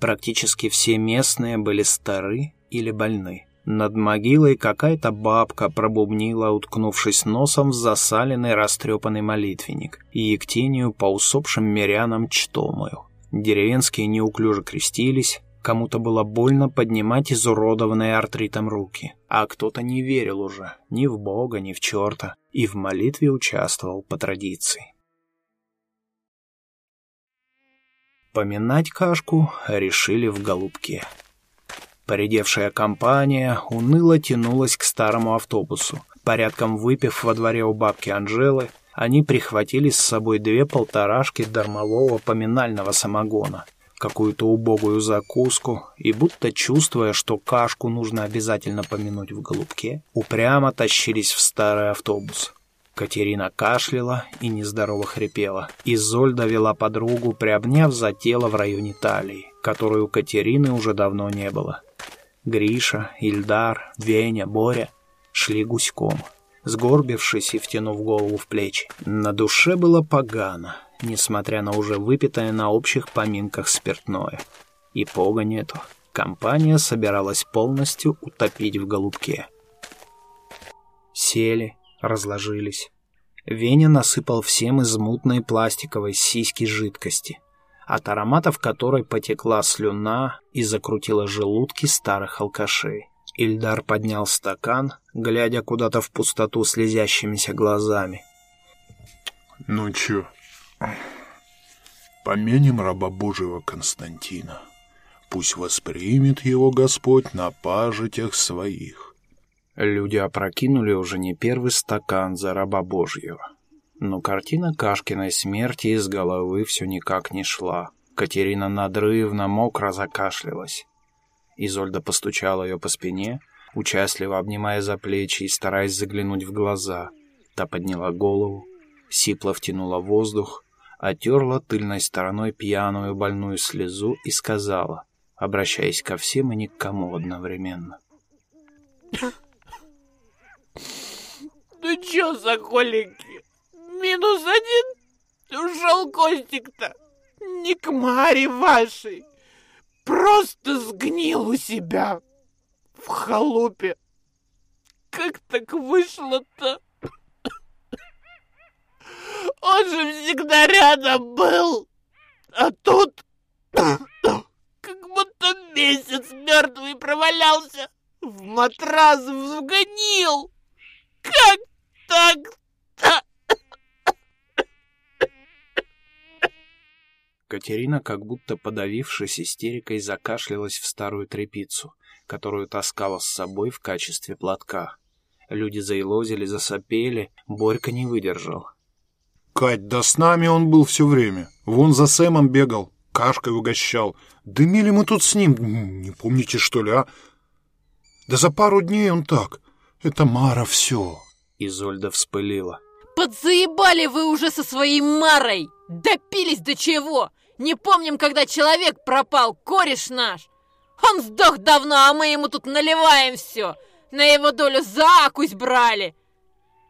Практически все местные были стары или больны. Над могилой какая-то бабка пробубнила, уткнувшись носом в засаленный растрепанный молитвенник, и Ектению по усопшим мирянам чтомую. Деревенские неуклюже крестились, кому-то было больно поднимать изуродованные артритом руки, а кто-то не верил уже ни в Бога, ни в черта, и в молитве участвовал по традиции. Поминать кашку решили в голубке. Поредевшая компания уныло тянулась к старому автобусу. Порядком выпив во дворе у бабки Анжелы, они прихватили с собой две полторашки дармового поминального самогона, какую-то убогую закуску и, будто чувствуя, что кашку нужно обязательно помянуть в голубке, упрямо тащились в старый автобус. Катерина кашляла и нездорово хрипела. Изольда вела подругу, приобняв за тело в районе талии, которой у Катерины уже давно не было. Гриша, Ильдар, Веня, Боря шли гуськом, сгорбившись и втянув голову в плечи. На душе было погано, несмотря на уже выпитое на общих поминках спиртное. И пога нету. Компания собиралась полностью утопить в голубке. Сели, разложились. Веня насыпал всем из мутной пластиковой сиськи жидкости — от ароматов которой потекла слюна и закрутила желудки старых алкашей. Ильдар поднял стакан, глядя куда-то в пустоту слезящимися глазами. «Ну чё, помянем раба Божьего Константина. Пусть воспримет его Господь на пажитях своих». Люди опрокинули уже не первый стакан за раба Божьего. Но картина Кашкиной смерти из головы все никак не шла. Катерина надрывно, мокро закашлялась. Изольда постучала ее по спине, участливо обнимая за плечи и стараясь заглянуть в глаза. Та подняла голову, сипло втянула воздух, отерла тыльной стороной пьяную больную слезу и сказала, обращаясь ко всем и ни к кому одновременно. «Ну чё за холики? Минус один? Ушел Костик-то. Не к Маре вашей. Просто сгнил у себя. В халупе. Как так вышло-то? Он же всегда рядом был. А тут... Как будто месяц мертвый провалялся. В матрас взгонил. Как так-то? Катерина, как будто подавившись истерикой, закашлялась в старую тряпицу, которую таскала с собой в качестве платка. Люди заилозили, засопели, Борька не выдержал. Кать, да с нами он был все время. Вон за Сэмом бегал, кашкой угощал. Дымили мы тут с ним, не помните, что ли, а? Да за пару дней он так. Это Мара все. Изольда вспылила. Подзаебали вы уже со своей Марой! Допились до чего? Не помним, когда человек пропал, кореш наш. Он сдох давно, а мы ему тут наливаем все. На его долю закусь брали.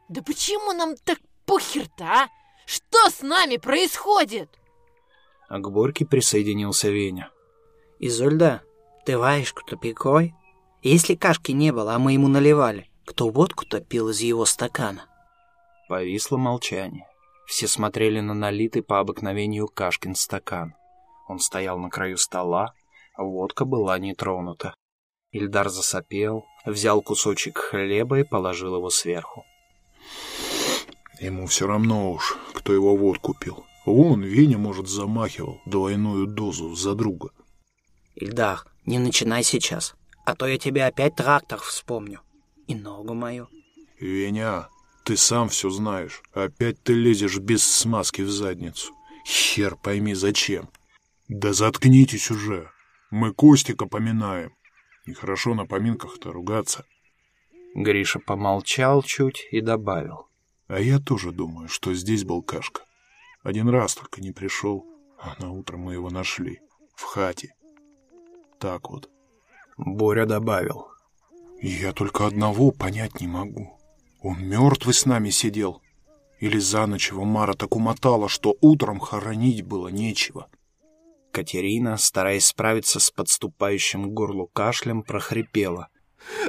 Да почему нам так похер-то, а? Что с нами происходит? А к Борьке присоединился Веня. Изольда, ты варишь тупикой? Если кашки не было, а мы ему наливали, кто водку-то пил из его стакана? Повисло молчание. Все смотрели на налитый по обыкновению Кашкин стакан. Он стоял на краю стола, а водка была не тронута. Ильдар засопел, взял кусочек хлеба и положил его сверху. Ему все равно уж, кто его водку пил. Вон, Веня, может, замахивал двойную дозу за друга. Ильдар, не начинай сейчас, а то я тебе опять трактор вспомню. И ногу мою. Веня, ты сам все знаешь. Опять ты лезешь без смазки в задницу. Хер пойми зачем. Да заткнитесь уже. Мы Костика поминаем. Нехорошо на поминках-то ругаться. Гриша помолчал чуть и добавил. А я тоже думаю, что здесь был Кашка. Один раз только не пришел, а на утро мы его нашли. В хате. Так вот. Боря добавил. Я только одного понять не могу. Он мертвый с нами сидел. Или за ночь его Мара так умотала, что утром хоронить было нечего. Катерина, стараясь справиться с подступающим к горлу кашлем, прохрипела.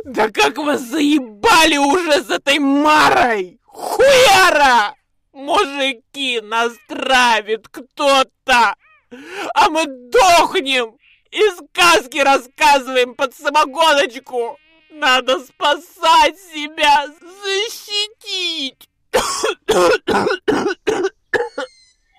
«Да как вас заебали уже с этой Марой! Хуяра! Мужики, нас травит кто-то! А мы дохнем и сказки рассказываем под самогоночку!» Надо спасать себя, защитить.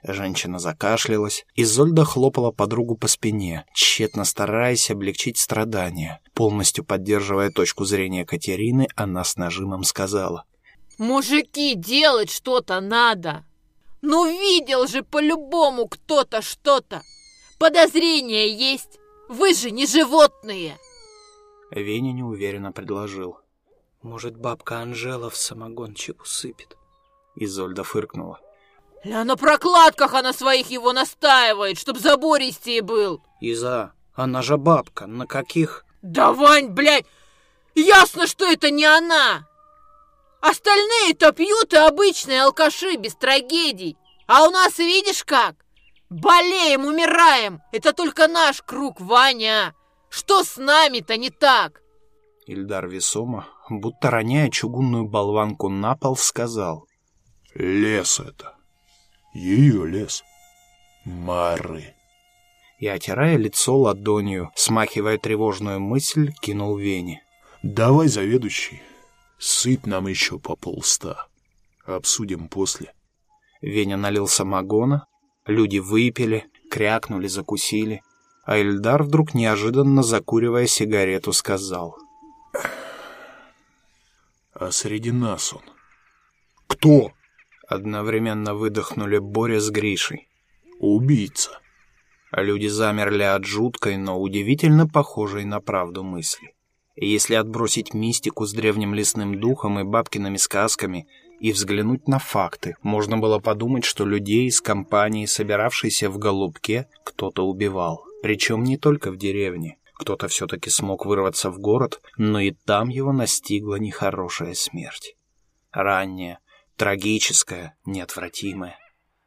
Женщина закашлялась, и Зольда хлопала подругу по спине, тщетно стараясь облегчить страдания. Полностью поддерживая точку зрения Катерины, она с нажимом сказала. «Мужики, делать что-то надо! Ну видел же по-любому кто-то что-то! Подозрения есть! Вы же не животные!» Веня неуверенно предложил. «Может, бабка Анжела в самогончик усыпет?» Изольда фыркнула. «Ля на прокладках она своих его настаивает, чтоб забористее был!» «Иза, она же бабка, на каких...» «Да, Вань, блядь, ясно, что это не она! Остальные-то пьют и обычные алкаши, без трагедий. А у нас, видишь как? Болеем, умираем. Это только наш круг, Ваня!» Что с нами-то не так?» Ильдар весомо, будто роняя чугунную болванку на пол, сказал. «Лес это. Ее лес. Мары». И, отирая лицо ладонью, смахивая тревожную мысль, кинул Вене. «Давай, заведующий, сыпь нам еще по полста. Обсудим после». Веня налил самогона, люди выпили, крякнули, закусили. А Эльдар вдруг неожиданно, закуривая сигарету, сказал. «А среди нас он?» «Кто?» Одновременно выдохнули Боря с Гришей. «Убийца». А люди замерли от жуткой, но удивительно похожей на правду мысли. И если отбросить мистику с древним лесным духом и бабкиными сказками и взглянуть на факты, можно было подумать, что людей из компании, собиравшейся в Голубке, кто-то убивал. Причем не только в деревне. Кто-то все-таки смог вырваться в город, но и там его настигла нехорошая смерть. Ранняя, трагическая, неотвратимая.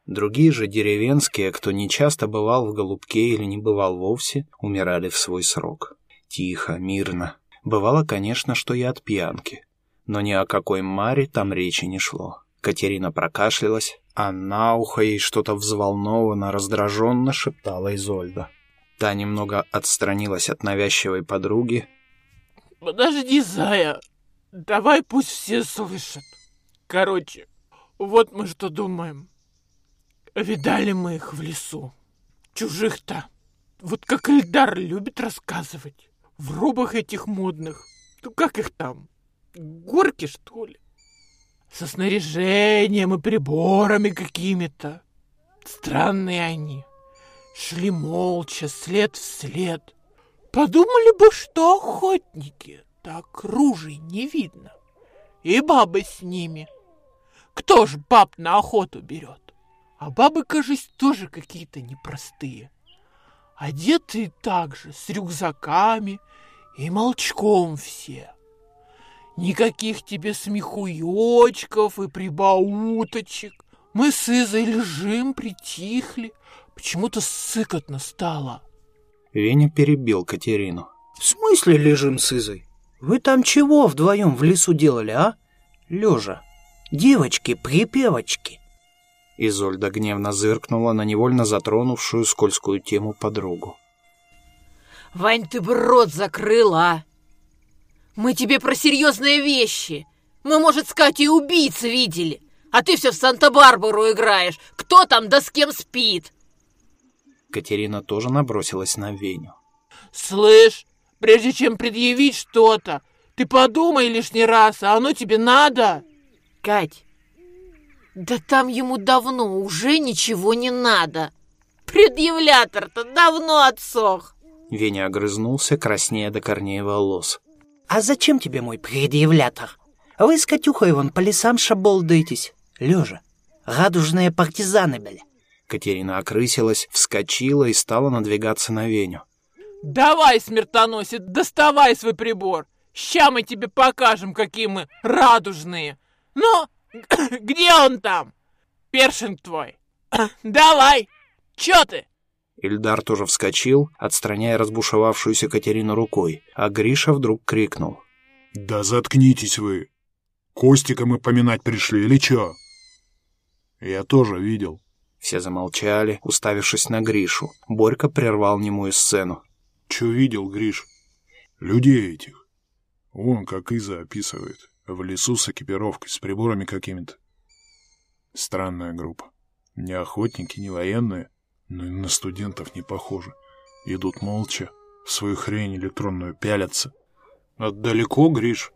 Другие же деревенские, кто не часто бывал в Голубке или не бывал вовсе, умирали в свой срок. Тихо, мирно. Бывало, конечно, что и от пьянки. Но ни о какой Маре там речи не шло. Катерина прокашлялась, а на ухо ей что-то взволнованно, раздраженно шептала Изольда. Та немного отстранилась от навязчивой подруги. «Подожди, Зая, давай пусть все слышат. Короче, вот мы что думаем. Видали мы их в лесу. Чужих-то. Вот как Эльдар любит рассказывать. в робах этих модных. Ну как их там? Горки, что ли? Со снаряжением и приборами какими-то. Странные они. Шли молча, след в след. Подумали бы, что охотники. Так ружей не видно. И бабы с ними. Кто ж баб на охоту берет? А бабы, кажись, тоже какие-то непростые. Одеты так же, с рюкзаками и молчком все. Никаких тебе смехуёчков и прибауточек. Мы с Изой лежим, притихли. Почему-то сыкотно стало. Веня перебил Катерину. В смысле лежим с Изой? Вы там чего вдвоем в лесу делали, а? Лежа. Девочки-припевочки. Изольда гневно зыркнула на невольно затронувшую скользкую тему подругу. Вань, ты бы рот закрыла, а? Мы тебе про серьезные вещи. Мы, может, с Катей убийц видели. А ты все в Санта-Барбару играешь. Кто там да с кем спит? Катерина тоже набросилась на Веню. Слышь, прежде чем предъявить что-то, ты подумай лишний раз, а оно тебе надо? Кать, да там ему давно уже ничего не надо. Предъявлятор-то давно отсох. Веня огрызнулся, краснея до корней волос. А зачем тебе мой предъявлятор? Вы с Катюхой вон по лесам шаболдаетесь лежа. Радужные партизаны были. Катерина окрысилась, вскочила и стала надвигаться на Веню. «Давай, смертоносец, доставай свой прибор! Ща мы тебе покажем, какие мы радужные! Ну, где он там? Першинг твой! Давай! Чё ты?» Ильдар тоже вскочил, отстраняя разбушевавшуюся Катерину рукой, а Гриша вдруг крикнул. «Да заткнитесь вы! Костика мы поминать пришли или чё?» «Я тоже видел». Все замолчали, уставившись на Гришу. Борька прервал немую сцену. «Чё видел, Гриш? Людей этих. Вон, как Иза описывает. В лесу с экипировкой, с приборами какими-то. Странная группа. Не охотники, не военные, но и на студентов не похожи. Идут молча, в свою хрень электронную пялятся. Отдалеко, Гриш?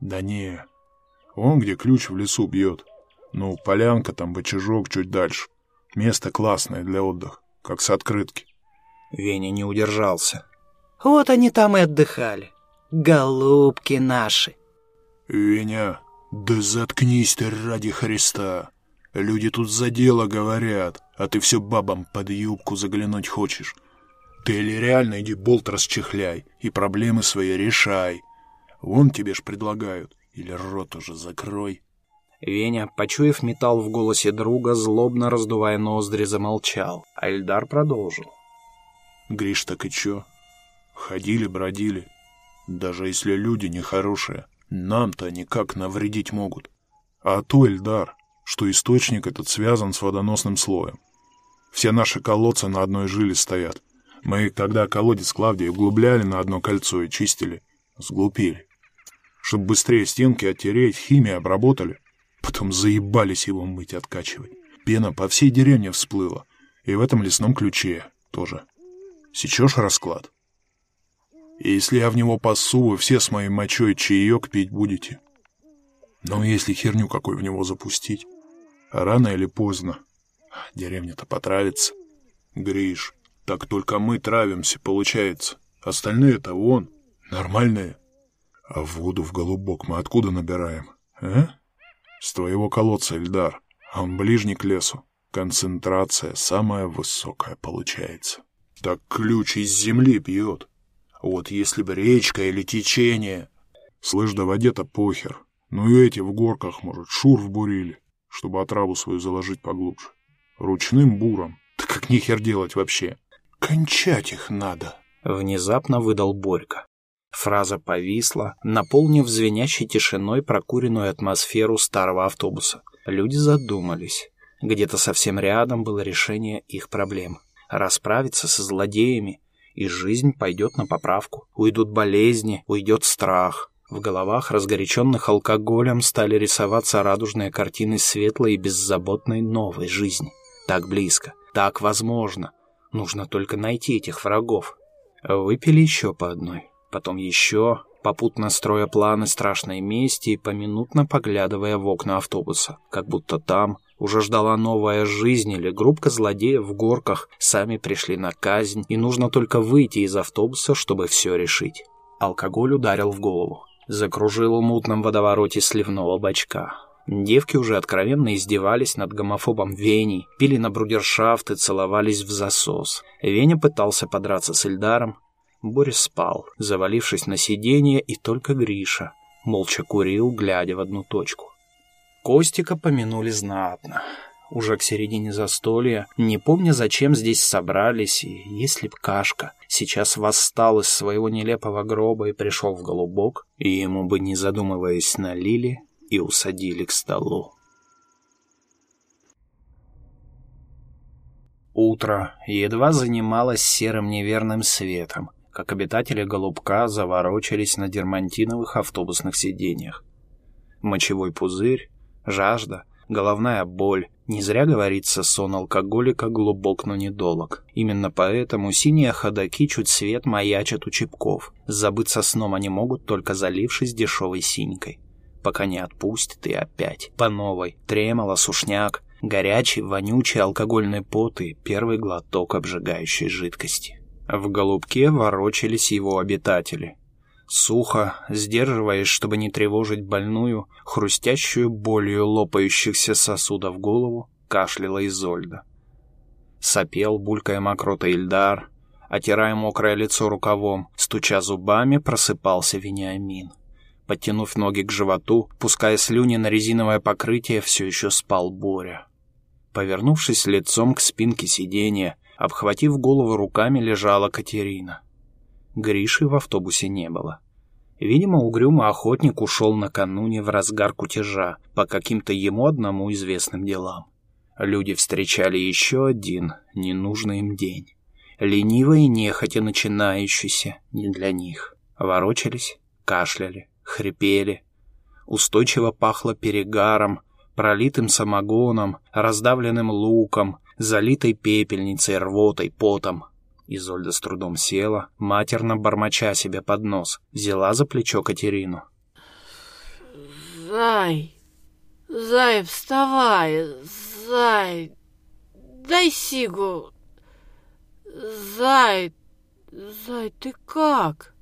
Да не. Вон где ключ в лесу бьет. Ну, полянка там, бочажок чуть дальше. Место классное для отдыха, как с открытки. Веня не удержался. Вот они там и отдыхали. Голубки наши. Веня, да заткнись ты ради Христа. Люди тут за дело говорят, а ты все бабам под юбку заглянуть хочешь. Ты или реально иди болт расчехляй и проблемы свои решай. Вон тебе ж предлагают. Или рот уже закрой. Веня, почуяв металл в голосе друга, злобно раздувая ноздри, замолчал, а Эльдар продолжил. «Гриш, так и чё? Ходили, бродили. Даже если люди нехорошие, нам-то никак навредить могут. А то, Эльдар, что источник этот связан с водоносным слоем. Все наши колодцы на одной жиле стоят. Мы, когда колодец Клавдии углубляли на одно кольцо и чистили, сглупили. Чтобы быстрее стенки оттереть, химией обработали. Потом заебались его мыть, откачивать. Пена по всей деревне всплыла. И в этом лесном ключе тоже. Сечешь расклад? Если я в него пасу, вы все с моей мочой чаек пить будете. Но если херню какой в него запустить, рано или поздно деревня-то потравится. Гриш, так только мы травимся, получается. Остальные-то вон, нормальные. А воду в голубок мы откуда набираем, а? С твоего колодца, Эльдар. Он ближний к лесу. Концентрация самая высокая получается. Так ключ из земли пьет. Вот если бы речка или течение... Слышь, да воде-то похер. Ну и эти в горках, может, шур вбурили, чтобы отраву свою заложить поглубже. Ручным буром. Да как нихер делать вообще? Кончать их надо. Внезапно выдал Борька. Фраза повисла, наполнив звенящей тишиной прокуренную атмосферу старого автобуса. Люди задумались. Где-то совсем рядом было решение их проблем. Расправиться со злодеями, и жизнь пойдет на поправку. Уйдут болезни, уйдет страх. В головах, разгоряченных алкоголем, стали рисоваться радужные картины светлой и беззаботной новой жизни. Так близко, так возможно. Нужно только найти этих врагов. Выпили еще по одной. Потом еще, попутно строя планы страшной мести и поминутно поглядывая в окна автобуса, как будто там уже ждала новая жизнь или группка злодеев в горках сами пришли на казнь, и нужно только выйти из автобуса, чтобы все решить. Алкоголь ударил в голову. Закружил в мутном водовороте сливного бачка. Девки уже откровенно издевались над гомофобом Веней, пили на брудершафт и целовались в засос. Веня пытался подраться с Эльдаром. Борис спал, завалившись на сиденье, и только Гриша молча курил, глядя в одну точку. Костика помянули знатно. Уже к середине застолья, не помня, зачем здесь собрались, и если б Кашка сейчас восстал из своего нелепого гроба и пришел в голубок, и ему бы, не задумываясь, налили и усадили к столу. Утро едва занималось серым неверным светом, как обитатели Голубка заворочились на дермантиновых автобусных сиденьях. Мочевой пузырь, жажда, головная боль. Не зря говорится, сон алкоголика глубок, но недолог. Именно поэтому синие ходаки чуть свет маячат у чепков. Забыться сном они могут, только залившись дешевой синькой. Пока не отпустит и опять. По новой. Тремоло, сушняк. Горячий, вонючий алкогольный пот и первый глоток обжигающей жидкости. В голубке ворочались его обитатели. Сухо, сдерживаясь, чтобы не тревожить больную, хрустящую болью лопающихся сосудов голову, кашляла Изольда. Сопел, булькая мокрота Ильдар, отирая мокрое лицо рукавом, стуча зубами, просыпался Вениамин. Подтянув ноги к животу, пуская слюни на резиновое покрытие, все еще спал Боря. Повернувшись лицом к спинке сиденья, обхватив голову руками, лежала Катерина. Гриши в автобусе не было. Видимо, угрюмый охотник ушел накануне в разгар кутежа по каким-то ему одному известным делам. Люди встречали еще один ненужный им день. Ленивый и нехотя начинающийся не для них. Ворочались, кашляли, хрипели. Устойчиво пахло перегаром, пролитым самогоном, раздавленным луком, залитой пепельницей, рвотой, потом. Изольда с трудом села, матерно бормоча себе под нос, взяла за плечо Катерину. Зай, Зай, вставай, Зай, дай сигу. Зай, Зай, ты как?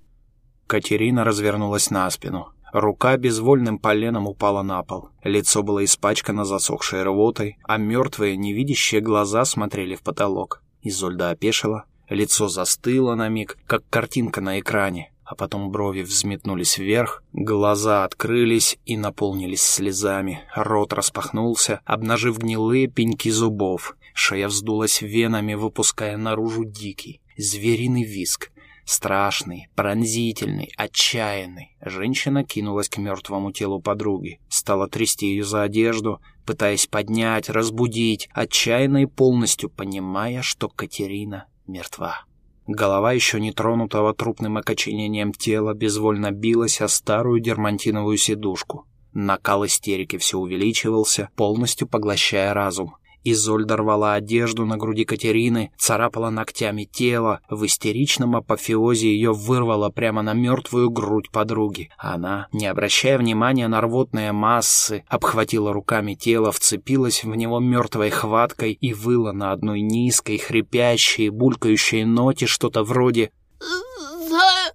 Катерина развернулась на спину. Рука безвольным поленом упала на пол. Лицо было испачкано засохшей рвотой, а мертвые, невидящие глаза смотрели в потолок. Изольда опешила, лицо застыло на миг, как картинка на экране, а потом брови взметнулись вверх, глаза открылись и наполнились слезами, рот распахнулся, обнажив гнилые пеньки зубов, шея вздулась венами, выпуская наружу дикий, звериный виск, Страшный, пронзительный, отчаянный. Женщина кинулась к мертвому телу подруги. Стала трясти ее за одежду, пытаясь поднять, разбудить, отчаянно и полностью понимая, что Катерина мертва. Голова еще не тронутого трупным окоченением тела безвольно билась о старую дермантиновую сидушку. Накал истерики все увеличивался, полностью поглощая разум. Изольда рвала одежду на груди Катерины, царапала ногтями тело, в истеричном апофеозе ее вырвало прямо на мертвую грудь подруги. Она, не обращая внимания на рвотные массы, обхватила руками тело, вцепилась в него мертвой хваткой и выла на одной низкой, хрипящей, булькающей ноте что-то вроде «Зая...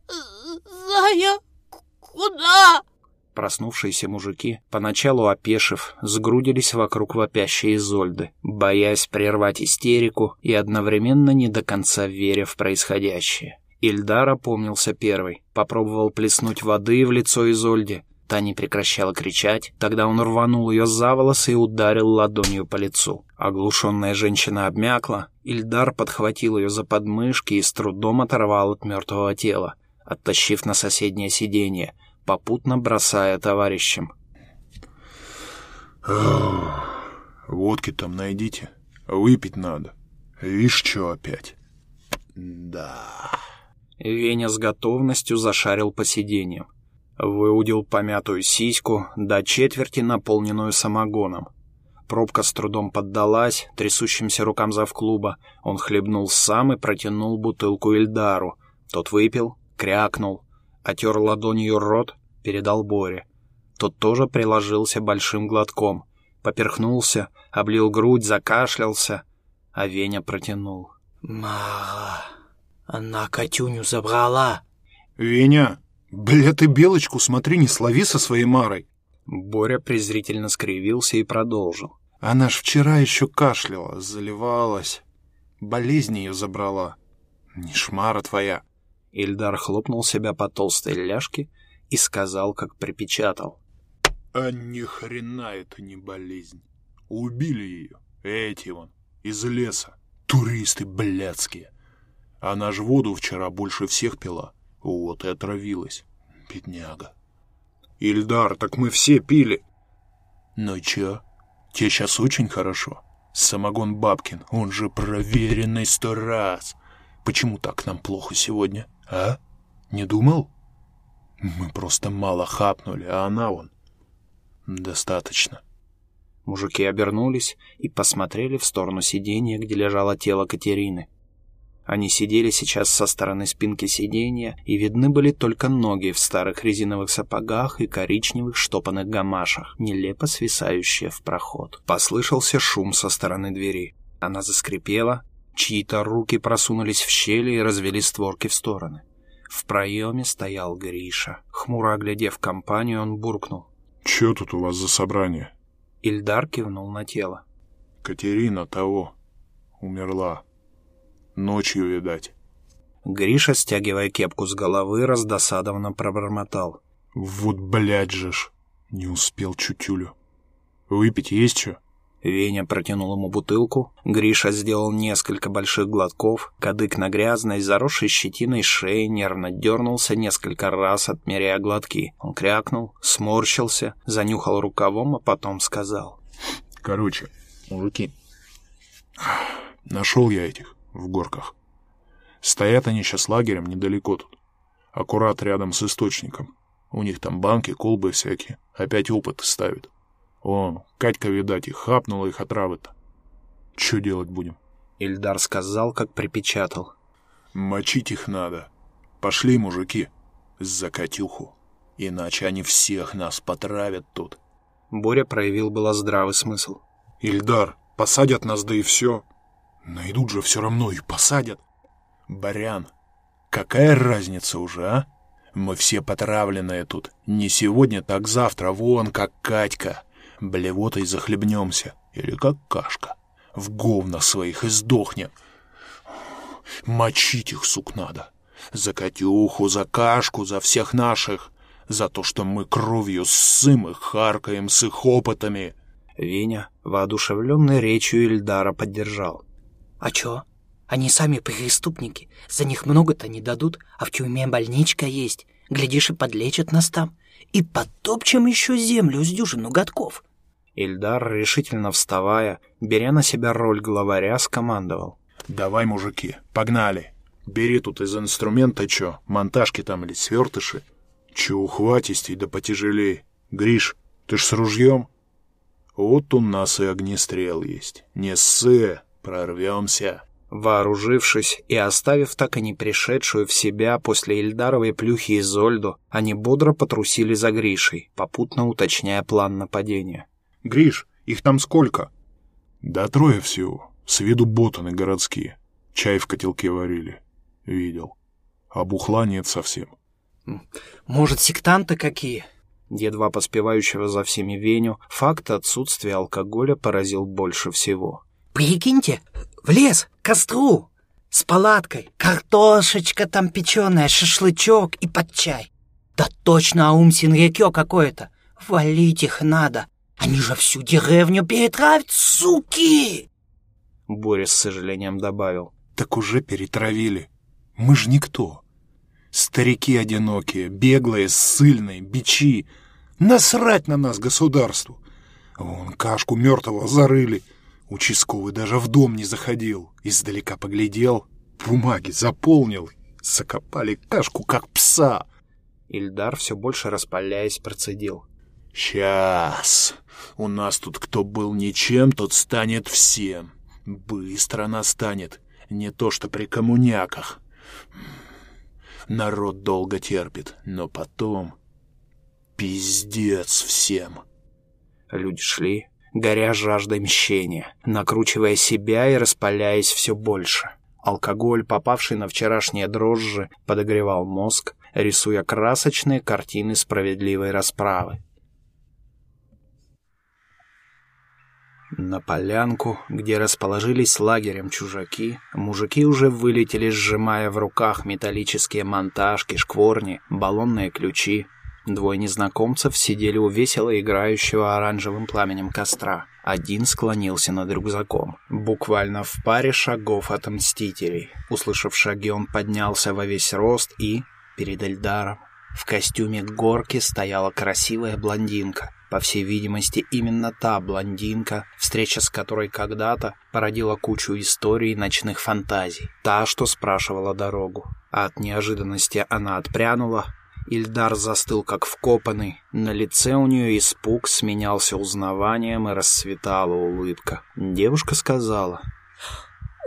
Зая... Куда?» Проснувшиеся мужики, поначалу опешив, сгрудились вокруг вопящей Изольды, боясь прервать истерику и одновременно не до конца веря в происходящее. Ильдар опомнился первый, попробовал плеснуть воды в лицо Изольде. Та не прекращала кричать, тогда он рванул ее за волосы и ударил ладонью по лицу. Оглушенная женщина обмякла, Ильдар подхватил ее за подмышки и с трудом оторвал от мертвого тела, оттащив на соседнее сиденье, попутно бросая товарищам. Водки там найдите. Выпить надо. Вишь, что опять. Да. Веня с готовностью зашарил по сиденьям. Выудил помятую сиську, до четверти наполненную самогоном. Пробка с трудом поддалась, трясущимся рукам завклуба. Он хлебнул сам и протянул бутылку Ильдару. Тот выпил, крякнул, отер ладонью рот, передал Боре. Тот тоже приложился большим глотком, поперхнулся, облил грудь, закашлялся, а Веня протянул. Мара, она Катюню забрала. «Веня, бля ты белочку, смотри, не слови со своей Марой!» Боря презрительно скривился и продолжил. Она ж вчера еще кашляла, заливалась. Болезнь ее забрала. Не шмара твоя. Ильдар хлопнул себя по толстой ляжке и сказал, как припечатал. А ни хрена это не болезнь. Убили ее. Эти вон, из леса. Туристы блядские. Она ж воду вчера больше всех пила. Вот и отравилась. Бедняга. Ильдар, так мы все пили. Ну чё, тебе сейчас очень хорошо? Самогон Бабкин, он же проверенный сто раз. Почему так нам плохо сегодня, а? Не думал? Мы просто мало хапнули, а она вон... Достаточно. Мужики обернулись и посмотрели в сторону сиденья, где лежало тело Катерины. Они сидели сейчас со стороны спинки сиденья, и видны были только ноги в старых резиновых сапогах и коричневых штопанных гамашах, нелепо свисающие в проход. Послышался шум со стороны двери. Она заскрипела, чьи-то руки просунулись в щели и развели створки в стороны. В проеме стоял Гриша. Хмуро оглядев компанию, он буркнул. «Чё тут у вас за собрание?» Ильдар кивнул на тело. «Катерина того. Умерла. Ночью, видать. Гриша, стягивая кепку с головы, раздосадованно пробормотал. Вот блядь же ж. Не успел чутюлю. Выпить есть что? Веня протянул ему бутылку. Гриша сделал несколько больших глотков. Кадык на грязной, заросшей щетиной шеи нервно дернулся несколько раз, отмеряя глотки. Он крякнул, сморщился, занюхал рукавом, а потом сказал. Короче, мужики, нашел я этих в горках. Стоят они сейчас лагерем недалеко тут. Аккурат рядом с источником. У них там банки, колбы всякие. Опять опыты ставят. О, Катька, видать, их хапнула их отравы-то. Че делать будем? Ильдар сказал, как припечатал. Мочить их надо. Пошли, мужики, за Катюху. Иначе они всех нас потравят тут. Боря проявил было здравый смысл. Ильдар, посадят нас, да и все. Найдут же все равно и посадят. Барян, какая разница уже, а? Мы все потравленные тут. Не сегодня, так завтра. Вон как Катька. Блевотой захлебнемся. Или как Кашка. В говна своих и сдохнем. Мочить их, сук, надо. За Катюху, за Кашку, за всех наших. За то, что мы кровью ссым и харкаем с их опытами. Веня, воодушевленный речью Ильдара, поддержал. А чё? Они сами преступники. За них много-то не дадут, а в тюрьме больничка есть. Глядишь, и подлечат нас там. И потопчем еще землю с дюжину годков. Ильдар, решительно вставая, беря на себя роль главаря, скомандовал. «Давай, мужики, погнали. Бери тут из инструмента чё, монтажки там или свертыши. Чё ухватистей да потяжелей. Гриш, ты ж с ружьем? Вот у нас и огнестрел есть. Не ссы, прорвемся». Вооружившись и оставив так и не пришедшую в себя после Ильдаровой плюхи Изольду, они бодро потрусили за Гришей, попутно уточняя план нападения. «Гриш, их там сколько?» «Да трое всего. С виду ботаны городские. Чай в котелке варили. Видел. А бухла нет совсем». «Может, сектанты какие?» Едва поспевающего за всеми Веню, факт отсутствия алкоголя поразил больше всего. Прикиньте, в лес, к костру, с палаткой, картошечка там печеная, шашлычок и под чай. Да точно аум синрекё какое-то. Валить их надо. Они же всю деревню перетравят, суки!» Боря с сожалением добавил. «Так уже перетравили. Мы ж никто. Старики одинокие, беглые, ссыльные, бичи. Насрать на нас государству. Вон кашку мертвого зарыли. Участковый даже в дом не заходил. Издалека поглядел, бумаги заполнил. Закопали кашку, как пса. Ильдар, все больше распаляясь, процедил. «Сейчас. У нас тут кто был ничем, тот станет всем. Быстро настанет. Не то что при коммуняках. народ долго терпит, но потом... Пиздец всем. Люди шли, горя жаждой мщения, накручивая себя и распаляясь все больше. Алкоголь, попавший на вчерашние дрожжи, подогревал мозг, рисуя красочные картины справедливой расправы. На полянку, где расположились лагерем чужаки, мужики уже вылетели, сжимая в руках металлические монтажки, шкворни, баллонные ключи. Двое незнакомцев сидели у весело играющего оранжевым пламенем костра. Один склонился над рюкзаком, буквально в паре шагов от мстителей. Услышав шаги, он поднялся во весь рост и, перед Эльдаром, в костюме горки стояла красивая блондинка. По всей видимости, именно та блондинка, встреча с которой когда-то породила кучу историй и ночных фантазий. Та, что спрашивала дорогу. А от неожиданности она отпрянула. Ильдар застыл как вкопанный. На лице у нее испуг сменялся узнаванием и расцветала улыбка. Девушка сказала.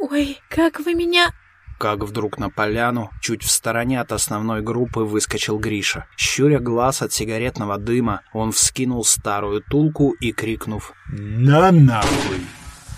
«Ой, как вы меня...» Как вдруг на поляну, чуть в стороне от основной группы, выскочил Гриша. Щуря глаз от сигаретного дыма, он вскинул старую тулку и, крикнув «На нахуй!»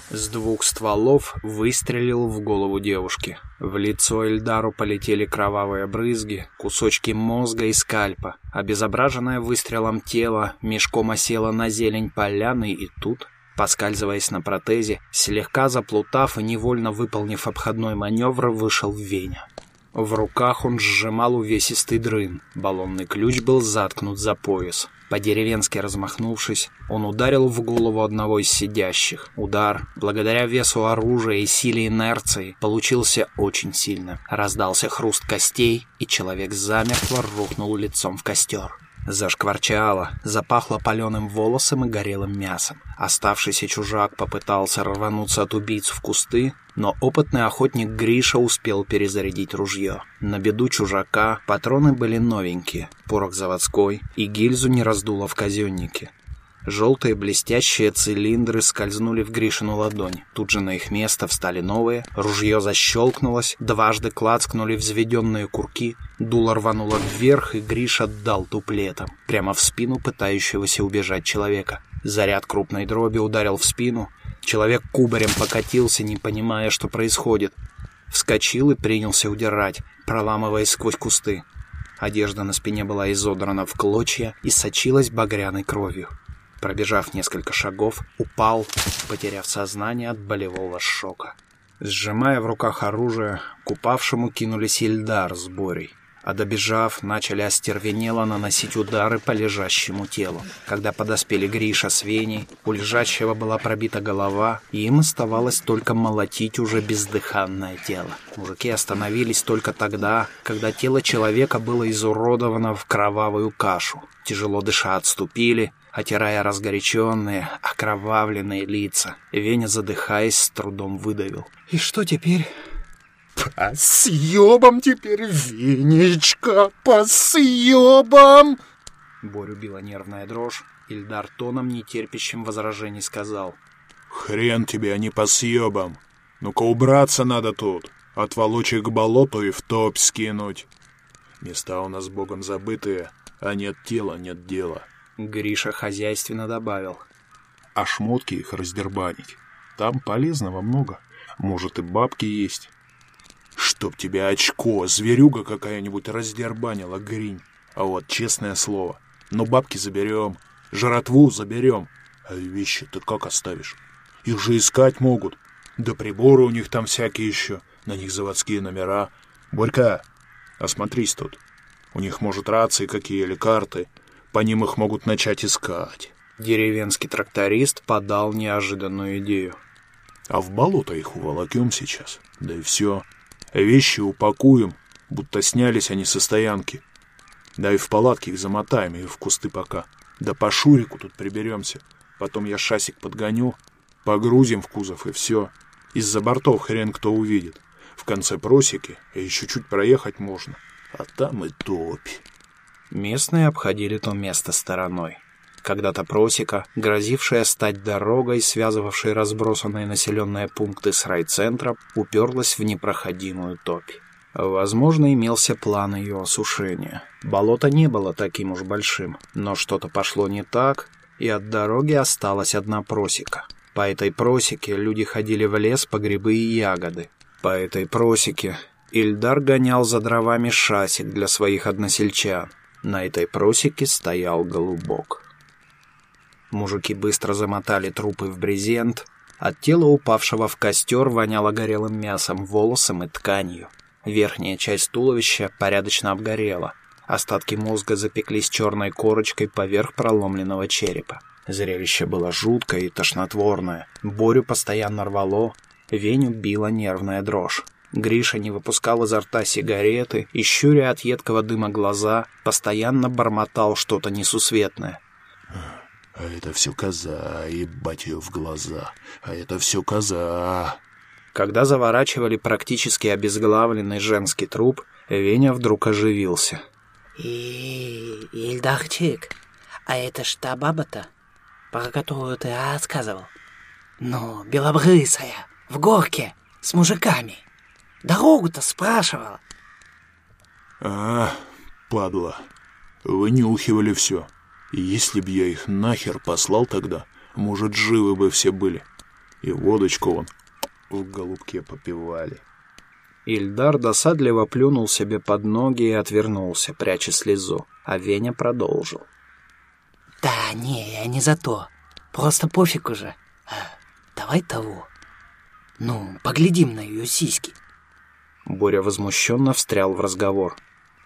С двух стволов выстрелил в голову девушки. В лицо Эльдару полетели кровавые брызги, кусочки мозга и скальпа. Обезображенное выстрелом тело мешком осело на зелень поляны и тут Поскальзываясь на протезе, слегка заплутав и невольно выполнив обходной маневр, вышел в Веня. В руках он сжимал увесистый дрын. Баллонный ключ был заткнут за пояс. По-деревенски размахнувшись, он ударил в голову одного из сидящих. Удар, благодаря весу оружия и силе инерции, получился очень сильно. Раздался хруст костей, и человек замертво рухнул лицом в костер. Зашкварчало, запахло паленым волосом и горелым мясом. Оставшийся чужак попытался рвануться от убийц в кусты, но опытный охотник Гриша успел перезарядить ружье. На беду чужака патроны были новенькие, порох заводской, и гильзу не раздуло в казеннике. Желтые блестящие цилиндры скользнули в Гришину ладонь. Тут же на их место встали новые. Ружье защелкнулось, дважды клацкнули взведенные курки. Дуло рвануло вверх, и Гриша дал туплетом. Прямо в спину пытающегося убежать человека. Заряд крупной дроби ударил в спину. Человек кубарем покатился, не понимая, что происходит. Вскочил и принялся удирать, проламываясь сквозь кусты. Одежда на спине была изодрана в клочья и сочилась багряной кровью. Пробежав несколько шагов, упал, потеряв сознание от болевого шока. Сжимая в руках оружие, к упавшему кинулись Ильдар с Борей. А добежав, начали остервенело наносить удары по лежащему телу. Когда подоспели Гриша с Веней, у лежащего была пробита голова, и им оставалось только молотить уже бездыханное тело. Мужики остановились только тогда, когда тело человека было изуродовано в кровавую кашу. Тяжело дыша отступили, отирая разгоряченные, окровавленные лица. Веня, задыхаясь, с трудом выдавил. «И что теперь?» «По съебам теперь, Венечка, по съебам!» Борю била нервная дрожь. Ильдар тоном, нетерпящим возражений, сказал. «Хрен тебе, а не по съебам. Ну-ка убраться надо тут, отволочь их к болоту и в топь скинуть. Места у нас богом забытые, а нет тела, нет дела». Гриша хозяйственно добавил. «А шмотки их раздербанить. Там полезного много. Может, и бабки есть». «Чтоб тебе очко, зверюга какая-нибудь раздербанила, гринь. А вот честное слово, но бабки заберем, жратву заберем. А вещи-то как оставишь? Их же искать могут. Да приборы у них там всякие еще, на них заводские номера. Борька, осмотрись тут. У них, может, рации какие или карты. По ним их могут начать искать». Деревенский тракторист подал неожиданную идею. «А в болото их уволокем сейчас. Да и все. Вещи упакуем, будто снялись они со стоянки. Да и в палатке их замотаем и в кусты пока. Да по Шурику тут приберемся. Потом я шасик подгоню, погрузим в кузов и все. Из-за бортов хрен кто увидит. В конце просеки еще чуть проехать можно. А там и топь. Местные обходили то место стороной. Когда-то просека, грозившая стать дорогой, связывавшей разбросанные населенные пункты с райцентром, уперлась в непроходимую топь. Возможно, имелся план ее осушения. Болото не было таким уж большим, но что-то пошло не так, и от дороги осталась одна просека. По этой просеке люди ходили в лес по грибы и ягоды. По этой просеке Ильдар гонял за дровами шасик для своих односельчан. На этой просеке стоял голубок. Мужики быстро замотали трупы в брезент. От тела упавшего в костер воняло горелым мясом, волосом и тканью. Верхняя часть туловища порядочно обгорела. Остатки мозга запеклись черной корочкой поверх проломленного черепа. Зрелище было жуткое и тошнотворное. Борю постоянно рвало, Веню била нервная дрожь. Гриша не выпускал изо рта сигареты и, щуря от едкого дыма глаза, постоянно бормотал что-то несусветное. «А это все коза, ебать ее в глаза! А это все коза!» Когда заворачивали практически обезглавленный женский труп, Веня вдруг оживился. И... Ильдарчик, а это ж та баба-то, про которую ты рассказывал? Ну, белобрысая, в горке, с мужиками. Дорогу-то спрашивала. «А, падла, вынюхивали все. Если б я их нахер послал тогда, может, живы бы все были. И водочку вон в голубке попивали. Ильдар досадливо плюнул себе под ноги и отвернулся, пряча слезу, а Веня продолжил. Да не, я не за то. Просто пофиг уже. А, давай того. Ну, поглядим на ее сиськи. Боря возмущенно встрял в разговор.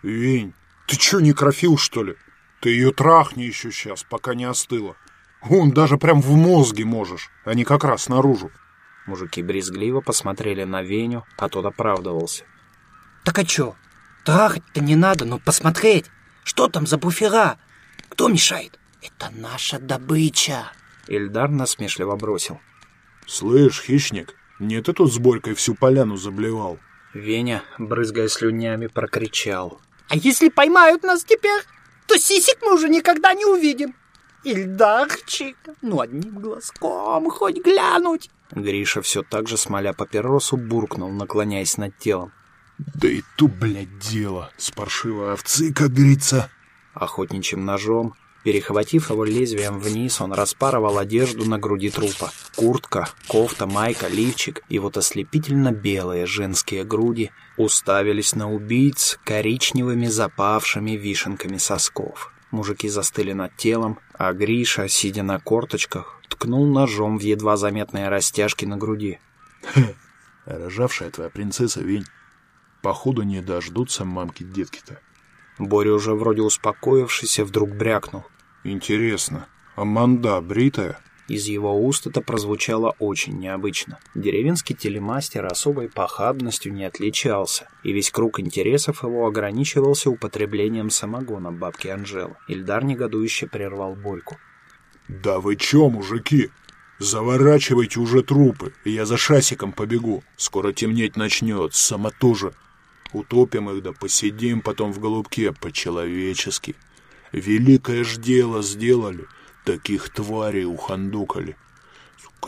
Вень, ты чё, некрофил, что ли? Ты ее трахни еще сейчас, пока не остыла. Он даже прям в мозге можешь, а не как раз наружу. Мужики брезгливо посмотрели на Веню, а тот оправдывался. Так а чё? Трахать-то не надо, но посмотреть. Что там за буфера? Кто мешает? Это наша добыча. Ильдар насмешливо бросил. Слышь, хищник, не ты тут с Борькой всю поляну заблевал? Веня, брызгая слюнями, прокричал. А если поймают нас теперь, то сисек мы уже никогда не увидим. Ильдарчик, ну одним глазком хоть глянуть. Гриша все так же, смоля папиросу, буркнул, наклоняясь над телом. Да и ту, блядь, дело, с паршивой овцы, как говорится. Охотничьим ножом, перехватив его лезвием вниз, он распарывал одежду на груди трупа. Куртка, кофта, майка, лифчик и вот ослепительно белые женские груди уставились на убийц коричневыми запавшими вишенками сосков. Мужики застыли над телом, а Гриша, сидя на корточках, ткнул ножом в едва заметные растяжки на груди. Рожавшая твоя принцесса Вень. Походу не дождутся мамки-детки-то. Боря, уже вроде успокоившийся, вдруг брякнул. Интересно, а манда бритая? Из его уст это прозвучало очень необычно. Деревенский телемастер особой похабностью не отличался, и весь круг интересов его ограничивался употреблением самогона бабки Анжелы. Ильдар негодующе прервал Борьку. «Да вы чё, мужики? Заворачивайте уже трупы, и я за шасиком побегу. Скоро темнеть начнет, сама тоже. Утопим их да посидим потом в голубке по-человечески. Великое ж дело сделали, таких тварей ухандукали.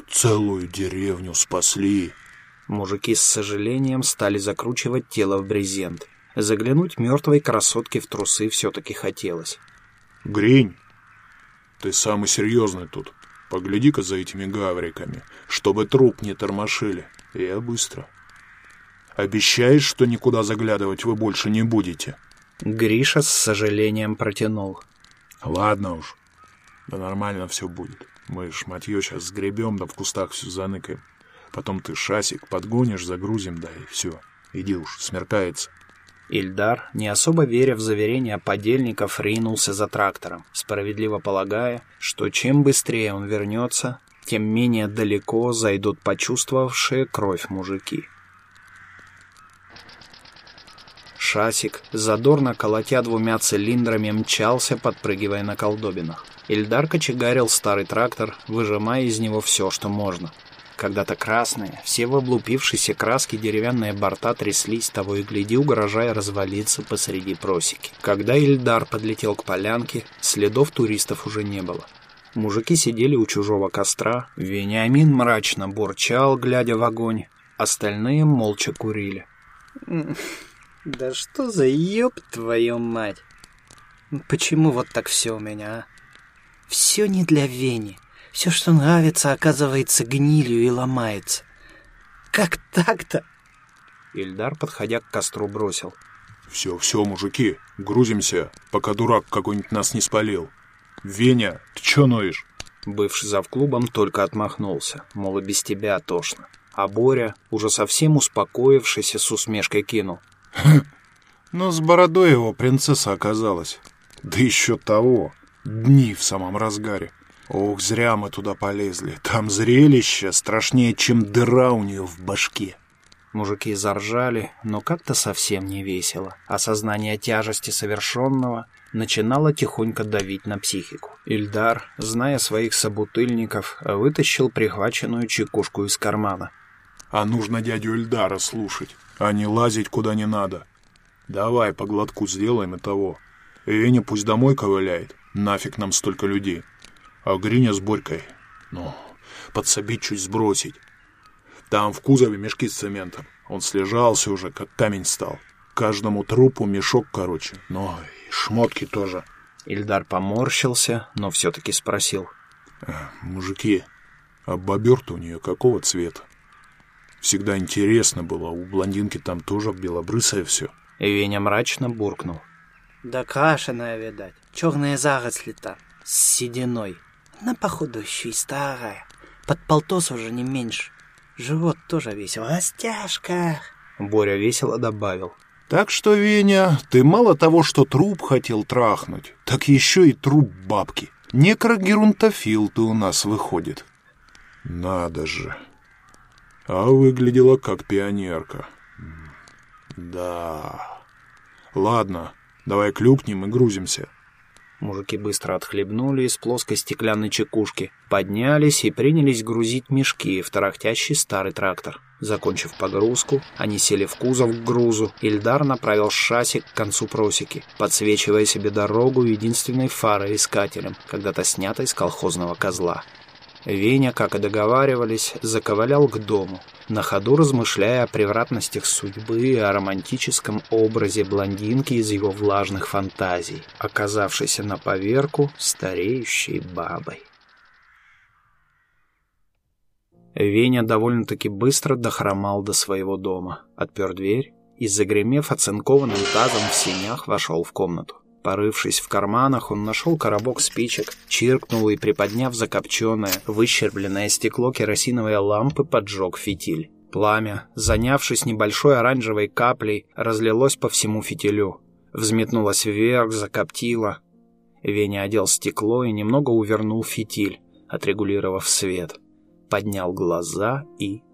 Целую деревню спасли». Мужики с сожалением стали закручивать тело в брезент. Заглянуть мертвой красотке в трусы все-таки хотелось. «Гринь, ты самый серьезный тут. Погляди-ка за этими гавриками, чтобы труп не тормошили. Я быстро. Обещаешь, что никуда заглядывать вы больше не будете?» Гриша с сожалением протянул. «Ладно уж. Да нормально все будет. Мы ж, матье, сейчас сгребем, да в кустах все заныкаем. Потом ты шасик подгонишь, загрузим, да и все. Иди уж, смеркается». Ильдар, не особо веря в заверения подельников, ринулся за трактором, справедливо полагая, что чем быстрее он вернется, тем менее далеко зайдут почувствовавшие кровь мужики. Шасик, задорно колотя двумя цилиндрами, мчался, подпрыгивая на колдобинах. Ильдар кочегарил старый трактор, выжимая из него все, что можно. Когда-то красные, все в облупившейся краске деревянные борта тряслись, того и гляди, угрожая развалиться посреди просеки. Когда Ильдар подлетел к полянке, следов туристов уже не было. Мужики сидели у чужого костра, Вениамин мрачно бурчал, глядя в огонь, остальные молча курили. Да что за ёб твою мать? Почему вот так все у меня, а? Все не для Вени. Все, что нравится, оказывается гнилью и ломается. Как так-то? Ильдар, подходя к костру, бросил. Все, все, мужики, грузимся, пока дурак какой-нибудь нас не спалил. Веня, ты че ноешь? Бывший завклубом только отмахнулся, мол, и без тебя тошно. А Боря, уже совсем успокоившийся, с усмешкой кинул. Но с бородой его принцесса оказалась. Да еще того. Дни в самом разгаре. Ох, зря мы туда полезли. Там зрелище страшнее, чем дыра у нее в башке. Мужики заржали, но как-то совсем не весело. Осознание тяжести совершенного начинало тихонько давить на психику. Ильдар, зная своих собутыльников, вытащил прихваченную чекушку из кармана. А нужно дядю Ильдара слушать, а не лазить куда не надо. Давай по глотку сделаем и того. Веня пусть домой ковыляет, нафиг нам столько людей. А Гриня с Борькой, ну, подсобить чуть сбросить. Там в кузове мешки с цементом. Он слежался уже, как камень стал. Каждому трупу мешок, короче. Ну, и шмотки тоже. Ильдар поморщился, но все-таки спросил. Э, мужики, а бобер-то у нее какого цвета? Всегда интересно было, у блондинки там тоже белобрысое все. И Веня мрачно буркнул. Да крашеная, видать. Черные заросли там, с сединой. Она, походу, еще и старая. Под полтос уже не меньше. Живот тоже весь в растяжках. Боря весело добавил. Так что, Веня, ты мало того, что труп хотел трахнуть, так еще и труп бабки. Некрогерунтофил ты у нас выходит. Надо же. А выглядела как пионерка. Да. Ладно, давай клюкнем и грузимся. Мужики быстро отхлебнули из плоской стеклянной чекушки, поднялись и принялись грузить мешки в тарахтящий старый трактор. Закончив погрузку, они сели в кузов к грузу. Ильдар направил шасси к концу просеки, подсвечивая себе дорогу единственной фарой-искателем, когда-то снятой с колхозного козла. Веня, как и договаривались, заковылял к дому, на ходу размышляя о превратностях судьбы и о романтическом образе блондинки из его влажных фантазий, оказавшейся на поверку стареющей бабой. Веня довольно-таки быстро дохромал до своего дома, отпер дверь и, загремев оцинкованным тазом в сенях, вошел в комнату. Порывшись в карманах, он нашел коробок спичек, чиркнул и, приподняв закопченное, выщербленное стекло керосиновой лампы, поджег фитиль. Пламя, занявшись небольшой оранжевой каплей, разлилось по всему фитилю. Взметнулось вверх, закоптило. Веня одел стекло и немного увернул фитиль, отрегулировав свет. Поднял глаза и...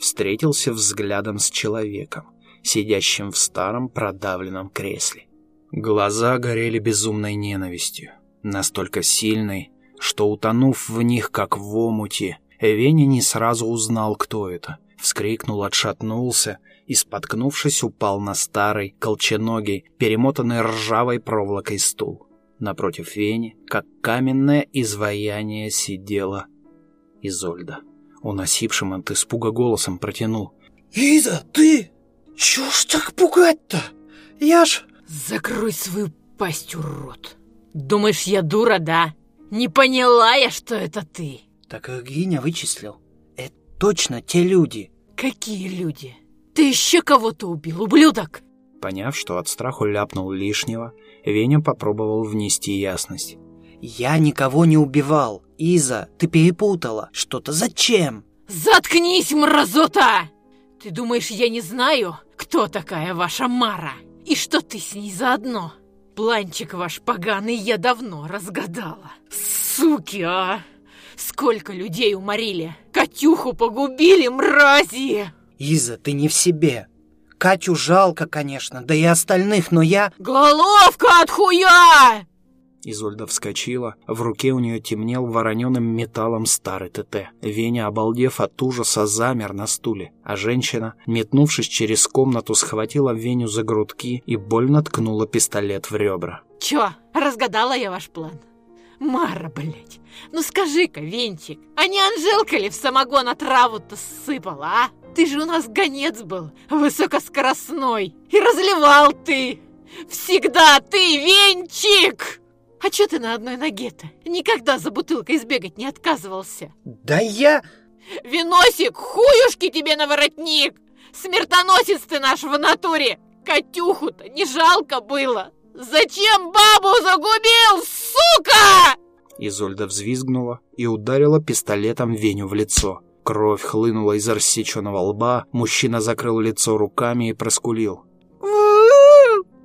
Встретился взглядом с человеком, сидящим в старом продавленном кресле. Глаза горели безумной ненавистью, настолько сильной, что, утонув в них, как в омуте, Веня не сразу узнал, кто это. Вскрикнул, отшатнулся и, споткнувшись, упал на старый, колченогий, перемотанный ржавой проволокой стул. Напротив Вени, как каменное изваяние, сидела Изольда. Он осипшим от испуга голосом протянул. «Иза, ты? Чё ж так пугать-то? Я ж...» Закрой свою пасть, урод. Думаешь, я дура, да? Не поняла я, что это ты. Так Гиня вычислил. Это точно те люди. Какие люди? Ты еще кого-то убил, ублюдок? Поняв, что от страху ляпнул лишнего, Веня попробовал внести ясность. Я никого не убивал. Иза, ты перепутала. Что-то зачем? Заткнись, мразота! Ты думаешь, я не знаю, кто такая ваша Мара? И что ты с ней заодно? Планчик ваш поганый я давно разгадала. Суки, а! Сколько людей уморили! Катюху погубили, мрази! Иза, ты не в себе. Катю жалко, конечно, да и остальных, но я... Головка от хуя! Изольда вскочила, в руке у нее темнел вороненым металлом старый ТТ. Веня, обалдев от ужаса, замер на стуле, а женщина, метнувшись через комнату, схватила Веню за грудки и больно ткнула пистолет в ребра. Чё, разгадала я ваш план? Мара, блядь, ну скажи-ка, Венчик, а не Анжелка ли в самогон отраву-то сыпала, а? Ты же у нас гонец был, высокоскоростной, и разливал ты! Всегда ты, Венчик! А чё ты на одной ноге-то? Никогда за бутылкой сбегать не отказывался. Да я... Виносик, хуюшки тебе на воротник! Смертоносец ты наш в натуре! Катюху-то не жалко было! Зачем бабу загубил, сука? Изольда взвизгнула и ударила пистолетом Веню в лицо. Кровь хлынула из рассеченного лба, мужчина закрыл лицо руками и проскулил.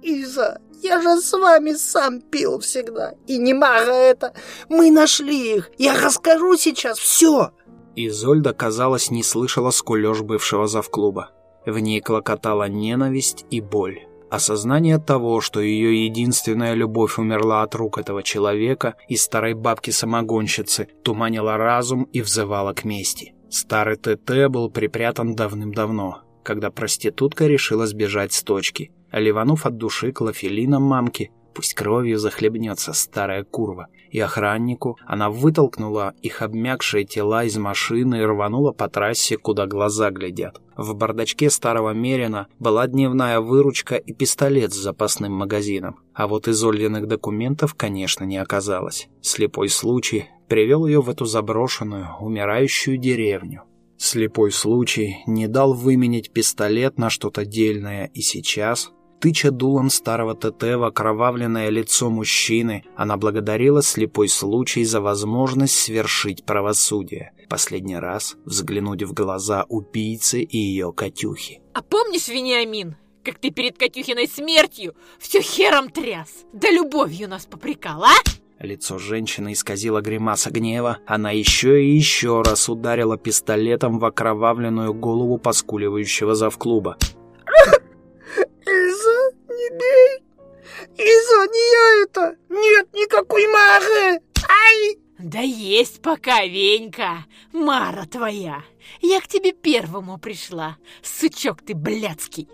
Иза, я же с вами сам пил всегда. И не Мара это. Мы нашли их. Я расскажу сейчас все. Изольда, казалось, не слышала скулёж бывшего завклуба. В ней клокотала ненависть и боль. Осознание того, что ее единственная любовь умерла от рук этого человека и старой бабки-самогонщицы, туманило разум и взывало к мести. Старый ТТ был припрятан давным-давно, когда проститутка решила сбежать с точки, ливанув от души клофелином мамки, пусть кровью захлебнется старая курва, и охраннику она вытолкнула их обмякшие тела из машины и рванула по трассе, куда глаза глядят. В бардачке старого Мерина была дневная выручка и пистолет с запасным магазином. А вот изольденных документов, конечно, не оказалось. Слепой случай привел ее в эту заброшенную, умирающую деревню. Слепой случай не дал выменить пистолет на что-то дельное, и сейчас Тыча дулом старого ТТ в окровавленное лицо мужчины, она благодарила слепой случай за возможность свершить правосудие. Последний раз взглянуть в глаза убийцы и ее Катюхи. А помнишь, Вениамин, как ты перед Катюхиной смертью все хером тряс? Да любовью нас попрекал, а? Лицо женщины исказило гримаса гнева. Она еще и еще раз ударила пистолетом в окровавленную голову поскуливающего завклуба. Не бей! Иза, не я это! Нет никакой Мары! Ай! Да есть пока, Венька, Мара твоя. Я к тебе первому пришла, сучок ты блядский.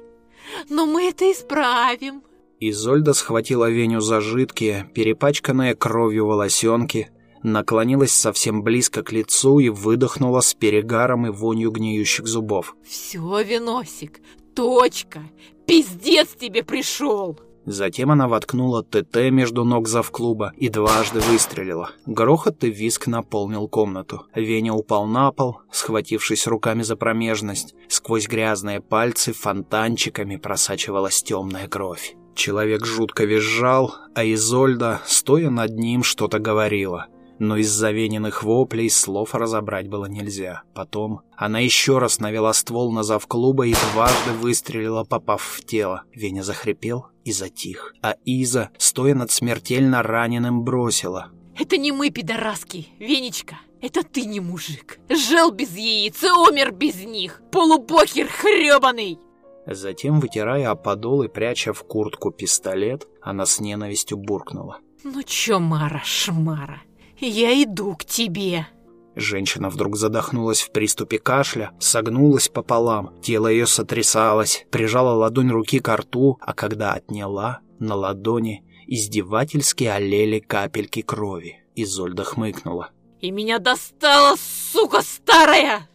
Но мы это исправим. Изольда схватила Веню за жидкие, перепачканные кровью волосенки, наклонилась совсем близко к лицу и выдохнула с перегаром и вонью гниющих зубов. Все, Виносик, точка. Пиздец тебе пришел! Затем она воткнула ТТ между ног завклуба и дважды выстрелила. Грохот и виск наполнил комнату. Веня упал на пол, схватившись руками за промежность. Сквозь грязные пальцы фонтанчиками просачивалась темная кровь. Человек жутко визжал, а Изольда, стоя над ним, что-то говорила — но из-за вениных воплей слов разобрать было нельзя. Потом она еще раз навела ствол на зав клуба и дважды выстрелила, попав в тело. Веня захрипел и затих, а Иза, стоя над смертельно раненым, бросила. «Это не мы, пидораски, Венечка!» Это ты не мужик. Жил без яиц и умер без них. Полубокер хребаный. Затем, вытирая о подол и пряча в куртку пистолет, она с ненавистью буркнула. Ну чё, Мара, шмара, «Я иду к тебе». Женщина вдруг задохнулась в приступе кашля, согнулась пополам, тело ее сотрясалось, прижала ладонь руки к рту, а когда отняла, на ладони издевательски олели капельки крови. Изольда хмыкнула. «И меня достала, сука старая!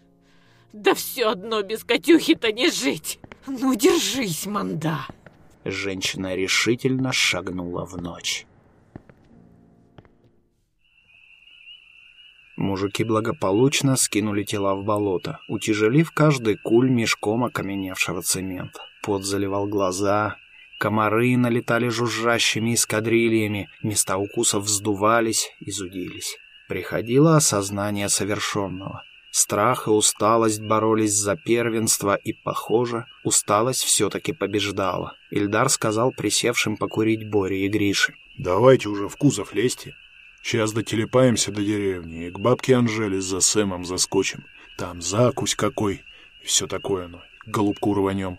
Да все одно без Катюхи-то не жить! Ну, держись, манда!» Женщина решительно шагнула в ночь. Мужики благополучно скинули тела в болото, утяжелив каждый куль мешком окаменевшего цемента. Пот заливал глаза, комары налетали жужжащими эскадрильями, места укусов вздувались и зудились. Приходило осознание совершенного. Страх и усталость боролись за первенство, и, похоже, усталость все-таки побеждала. Ильдар сказал присевшим покурить Боре и Грише. «Давайте уже в кузов лезьте. Сейчас дотелепаемся до деревни и к бабке Анжеле за Сэмом заскочим. Там закусь какой все такое, ну, голубку рванем.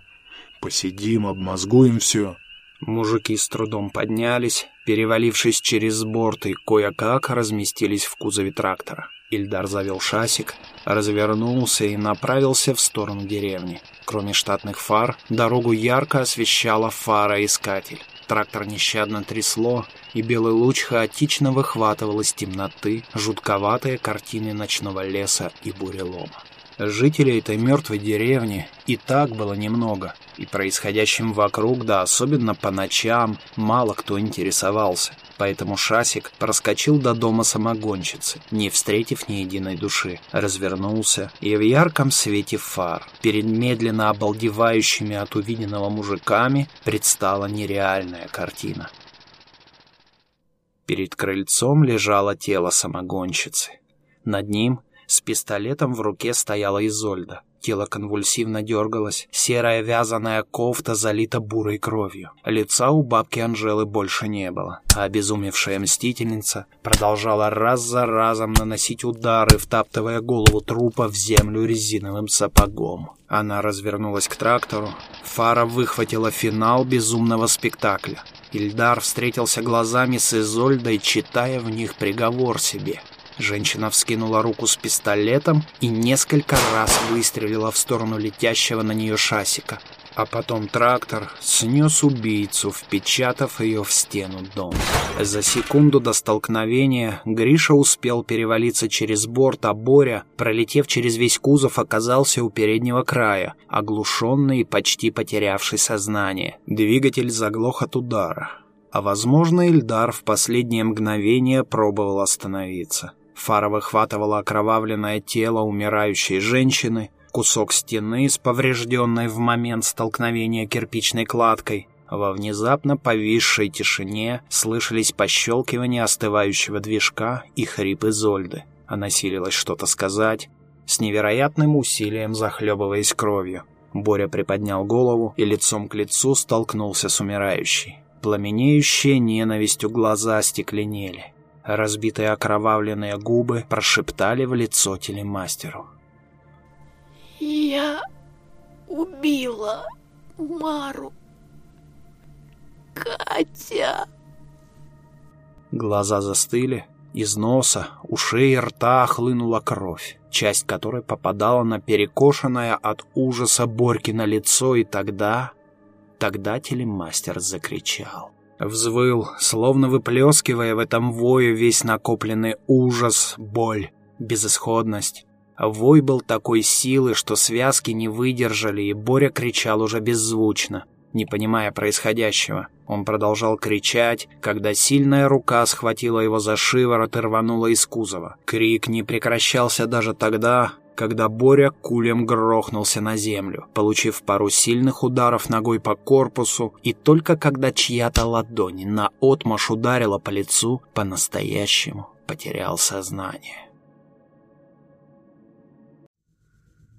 Посидим, обмозгуем все. Мужики с трудом поднялись, перевалившись через борт и кое-как разместились в кузове трактора. Ильдар завел шасик, развернулся и направился в сторону деревни. Кроме штатных фар, дорогу ярко освещала фара-искатель. Трактор нещадно трясло, и белый луч хаотично выхватывал из темноты жутковатые картины ночного леса и бурелома. Жителей этой мертвой деревни и так было немного, и происходящим вокруг, да особенно по ночам, мало кто интересовался. Поэтому Шасик проскочил до дома самогонщицы, не встретив ни единой души, развернулся, и в ярком свете фар, перед медленно обалдевающими от увиденного мужиками, предстала нереальная картина. Перед крыльцом лежало тело самогонщицы. Над ним с пистолетом в руке стояла Изольда. Тело конвульсивно дергалось, серая вязаная кофта залита бурой кровью. Лица у бабки Анжелы больше не было, а обезумевшая мстительница продолжала раз за разом наносить удары, втаптывая голову трупа в землю резиновым сапогом. Она развернулась к трактору. Фара выхватила финал безумного спектакля. Ильдар встретился глазами с Изольдой, читая в них приговор себе — Женщина вскинула руку с пистолетом и несколько раз выстрелила в сторону летящего на нее шасика. А потом трактор снес убийцу, впечатав ее в стену дома. За секунду до столкновения Гриша успел перевалиться через борт, а Боря, пролетев через весь кузов, оказался у переднего края, оглушенный и почти потерявший сознание. Двигатель заглох от удара. А возможно, Ильдар в последнее мгновение пробовал остановиться. Фара выхватывала окровавленное тело умирающей женщины, кусок стены с поврежденной в момент столкновения кирпичной кладкой. Во внезапно повисшей тишине слышались пощелкивания остывающего движка и хрипы Зольды. Она силилась что-то сказать, с невероятным усилием захлебываясь кровью. Боря приподнял голову и лицом к лицу столкнулся с умирающей. Пламенеющие ненавистью глаза остекленели. Разбитые окровавленные губы прошептали в лицо телемастеру. «Я убила Мару. Катя!» Глаза застыли, из носа, ушей и рта хлынула кровь, часть которой попадала на перекошенное от ужаса Борькино лицо, и тогда... Тогда телемастер закричал. Взвыл, словно выплескивая в этом вое весь накопленный ужас, боль, безысходность. Вой был такой силы, что связки не выдержали, и Боря кричал уже беззвучно, не понимая происходящего. Он продолжал кричать, когда сильная рука схватила его за шиворот и рванула из кузова. Крик не прекращался даже тогда, когда Боря кулем грохнулся на землю, получив пару сильных ударов ногой по корпусу, и только когда чья-то ладонь наотмашь ударила по лицу, по-настоящему потерял сознание.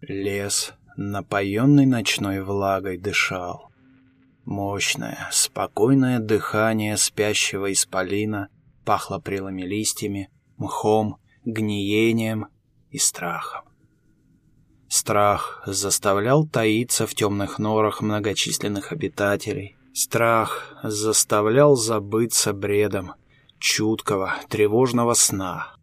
Лес, напоенный ночной влагой, дышал. Мощное, спокойное дыхание спящего исполина пахло прелыми листьями, мхом, гниением и страхом. Страх заставлял таиться в темных норах многочисленных обитателей. Страх заставлял забыться бредом чуткого, тревожного сна.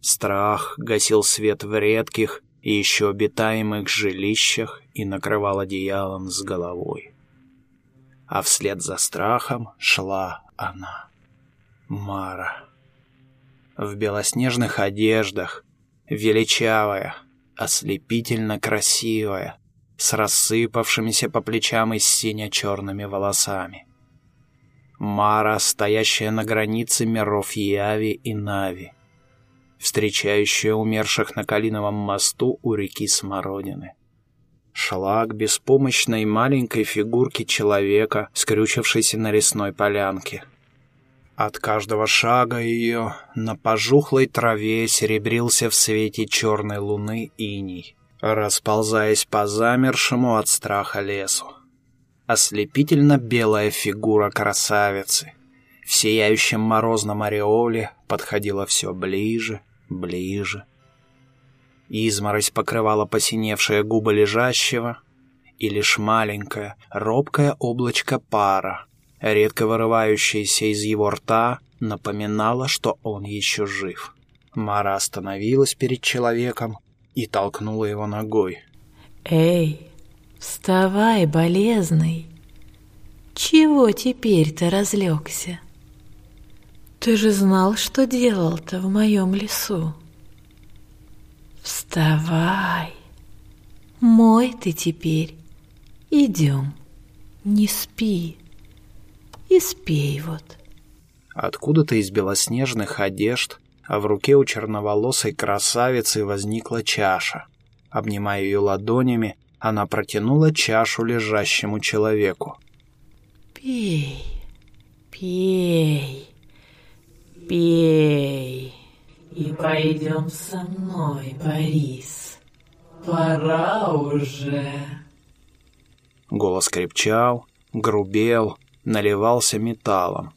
Страх гасил свет в редких и еще обитаемых жилищах и накрывал одеялом с головой. А вслед за страхом шла она, Мара. В белоснежных одеждах, величавая, ослепительно красивая, с рассыпавшимися по плечам и сине-черными волосами. Мара, стоящая на границе миров Яви и Нави, встречающая умерших на Калиновом мосту у реки Смородины. Шла к беспомощной маленькой фигурке человека, скрючившейся на лесной полянке — от каждого шага ее на пожухлой траве серебрился в свете черной луны иней, расползаясь по замершему от страха лесу. Ослепительно белая фигура красавицы в сияющем морозном ореоле подходила все ближе, ближе. Изморозь покрывала посиневшие губы лежащего, и лишь маленькое, робкое облачко пара редко вырывающаяся из его рта, напоминала, что он еще жив. Мара остановилась перед человеком и толкнула его ногой. «Эй, вставай, болезный! Чего теперь ты разлегся? Ты же знал, что делал-то в моем лесу. Вставай. Мой ты теперь. Идем. Не спи. И спей вот. Откуда-то из белоснежных одежд, а в руке у черноволосой красавицы возникла чаша. Обнимая ее ладонями, она протянула чашу лежащему человеку. Пей, пей, пей. И пойдем со мной, Борис. Пора уже. Голос крепчал, грубел, наливался металлом.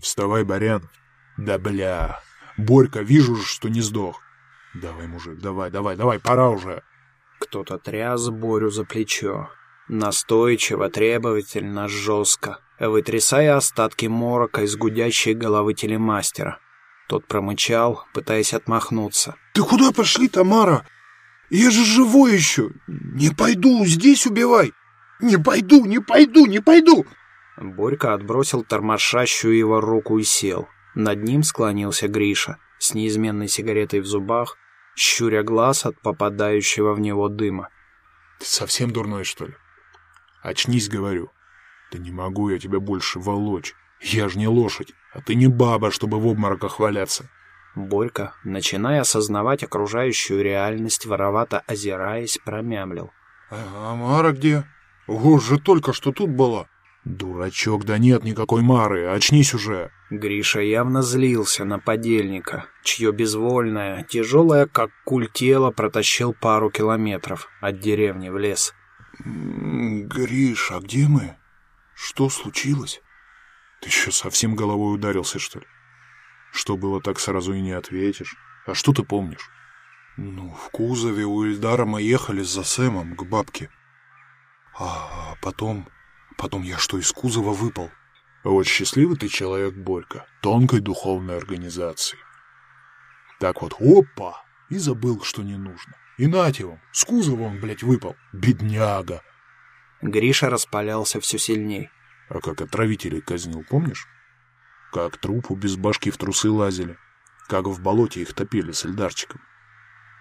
Вставай, Барян. Да бля. Борька, вижу же, что не сдох. Давай, мужик, давай, давай, давай, пора уже. Кто-то тряс Борю за плечо. Настойчиво, требовательно, жестко, вытрясая остатки морока из гудящей головы телемастера. Тот промычал, пытаясь отмахнуться. Ты куда пошли, Тамара? Я же живой еще. Не пойду, здесь убивай. Не пойду, не пойду, не пойду. Борька отбросил тормошащую его руку и сел. Над ним склонился Гриша, с неизменной сигаретой в зубах, щуря глаз от попадающего в него дыма. Ты совсем дурной, что ли? Очнись, говорю. Да не могу я тебя больше волочь. Я ж не лошадь, а ты не баба, чтобы в обмороках валяться. Борька, начиная осознавать окружающую реальность, воровато озираясь, промямлил. А Мара где? Же только что тут была. Дурачок, да нет никакой Мары, очнись уже. Гриша явно злился на подельника, чье безвольное, тяжелое, как куль тело, протащил пару километров от деревни в лес. «Гриш, а где мы? Что случилось? Ты еще совсем головой ударился, что ли? Что было, так сразу и не ответишь. А что ты помнишь?» «Ну, в кузове у Ильдара мы ехали за Сэмом к бабке. А потом... Потом я что, из кузова выпал?» Вот счастливый ты человек, Борька, тонкой духовной организации. Так вот, опа, и забыл, что не нужно. И нате вам, с кузова он, блядь, выпал. Бедняга. Гриша распалялся все сильней. А как отравителей казнил, помнишь? Как трупу без башки в трусы лазили. Как в болоте их топили с Эльдарчиком.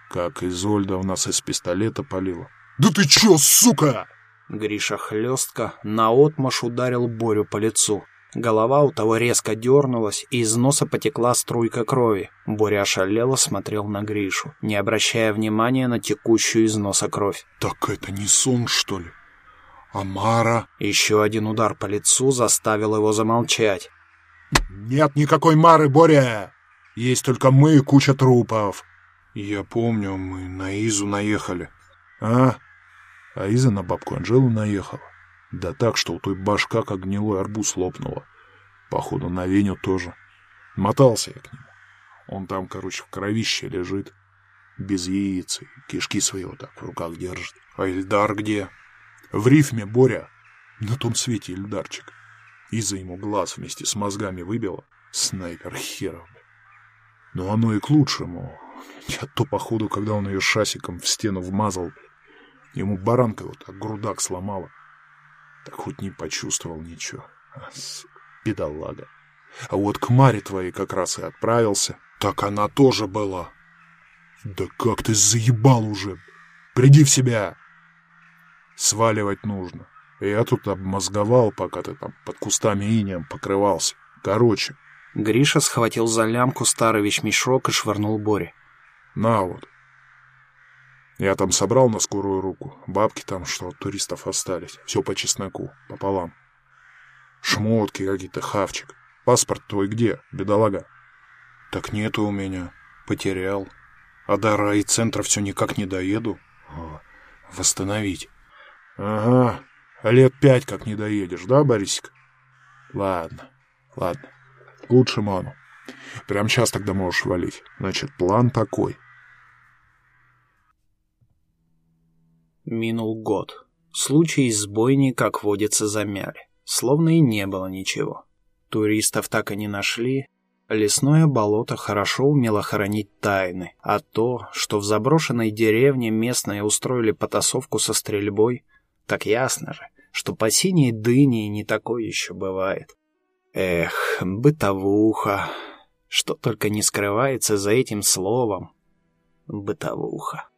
Как Изольда у нас из пистолета полила. «Да ты чё, сука!» Гриша хлестко наотмашь ударил Борю по лицу. Голова у того резко дернулась, и из носа потекла струйка крови. Боря ошалело смотрел на Гришу, не обращая внимания на текущую из носа кровь. «Так это не сон, что ли? Амара?» Еще один удар по лицу заставил его замолчать. «Нет никакой Мары, Боря! Есть только мы и куча трупов!» «Я помню, мы на Изу наехали». «А? А Иза на бабку Анжелу наехала. Да так, что у той башка как гнилой арбуз лопнула. Походу, на Веню тоже. Мотался я к нему. Он там, короче, в кровище лежит. Без яиц и кишки свои вот так в руках держит. А Ильдар где? В рифме, Боря. На том свете Ильдарчик. Иза ему глаз вместе с мозгами выбила. Снайпер херов. Но оно и к лучшему. Я то, походу, когда он ее шасиком в стену вмазал, ему баранкой вот так грудак сломала. Так хоть не почувствовал ничего. А, сука, бедолага. А вот к Маре твоей как раз и отправился. Так она тоже была. Да как ты заебал уже! Приди в себя! Сваливать нужно. Я тут обмозговал, пока ты там под кустами инеем покрывался. Короче. Гриша схватил за лямку старый вещмешок и швырнул Боре. На вот. Я там собрал на скорую руку. Бабки там, что от туристов остались. Все по чесноку, пополам. Шмотки какие-то, хавчик. Паспорт твой где, бедолага? Так нету у меня. Потерял. А до райцентра все никак не доеду. О, восстановить. Ага. Лет пять как не доедешь, да, Борисик? Ладно, ладно. Лучше ману. Прям сейчас тогда можешь валить. Значит, план такой. Минул год. Случаи с бойней, как водится, замяли. Словно и не было ничего. Туристов так и не нашли. Лесное болото хорошо умело хранить тайны, а то, что в заброшенной деревне местные устроили потасовку со стрельбой, Так ясно же, что по синей дыне не такое еще бывает. Эх, бытовуха. Что только не скрывается за этим словом. Бытовуха.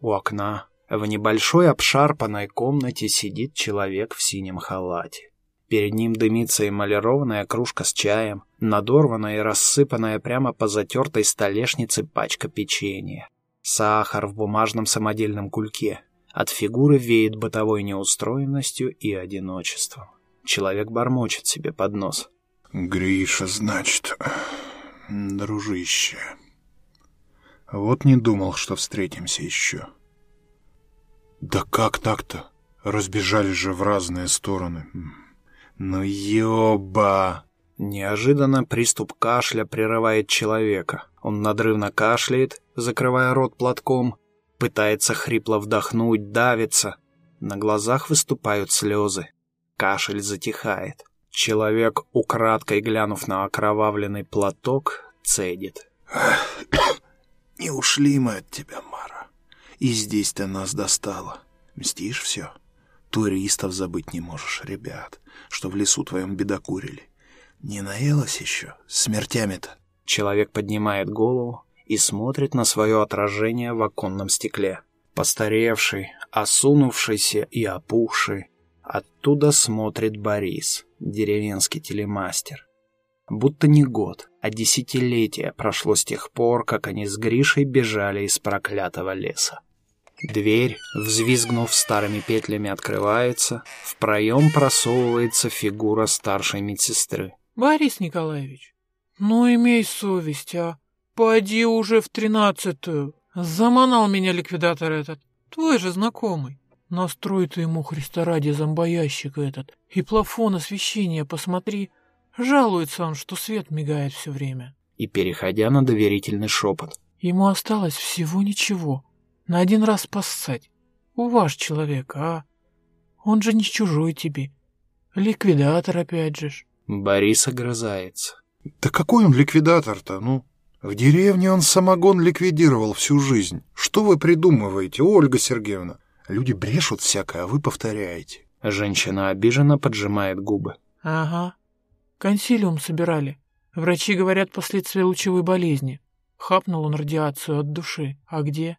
У окна в небольшой обшарпанной комнате сидит человек в синем халате. Перед ним дымится эмалированная кружка с чаем, надорванная и рассыпанная прямо по затертой столешнице пачка печенья. Сахар в бумажном самодельном кульке. От фигуры веет бытовой неустроенностью и одиночеством. Человек бормочет себе под нос. «Гриша, значит, дружище. Вот не думал, что встретимся еще. Да как так-то? Разбежались же в разные стороны. Ну ёба!» Неожиданно приступ кашля прерывает человека. Он надрывно кашляет, закрывая рот платком, пытается хрипло вдохнуть, давится. На глазах выступают слезы. Кашель затихает. Человек, украдкой глянув на окровавленный платок, цедит. «Не ушли мы от тебя, Мара. И здесь ты нас достала. Мстишь все? Туристов забыть не можешь, ребят, что в лесу твоем бедокурили. Не наелась еще? Смертями-то?» Человек поднимает голову и смотрит на свое отражение в оконном стекле. Постаревший, осунувшийся и опухший, Оттуда смотрит Борис, деревенский телемастер. Будто не год, а десятилетие прошло с тех пор, как они с Гришей бежали из проклятого леса. Дверь, взвизгнув старыми петлями, открывается, в проем просовывается фигура старшей медсестры. Борис Николаевич, ну имей совесть, а. Пойди уже в тринадцатую. Заманал меня ликвидатор этот, твой же знакомый. Настрой ты ему, Христа ради, зомбоящик этот. И плафон освещения посмотри. Жалуется он, что свет мигает все время. И переходя на доверительный шепот. Ему осталось всего ничего. На один раз поссать. У ваш человек, а? Он же не чужой тебе. Ликвидатор опять же. Борис огрызается. Да какой он ликвидатор-то, ну? В деревне он самогон ликвидировал всю жизнь. Что вы придумываете, Ольга Сергеевна? Люди брешут всякое, а вы повторяете. Женщина обиженно поджимает губы. Ага. Консилиум собирали. Врачи говорят последствия лучевой болезни. Хапнул он радиацию от души. А где?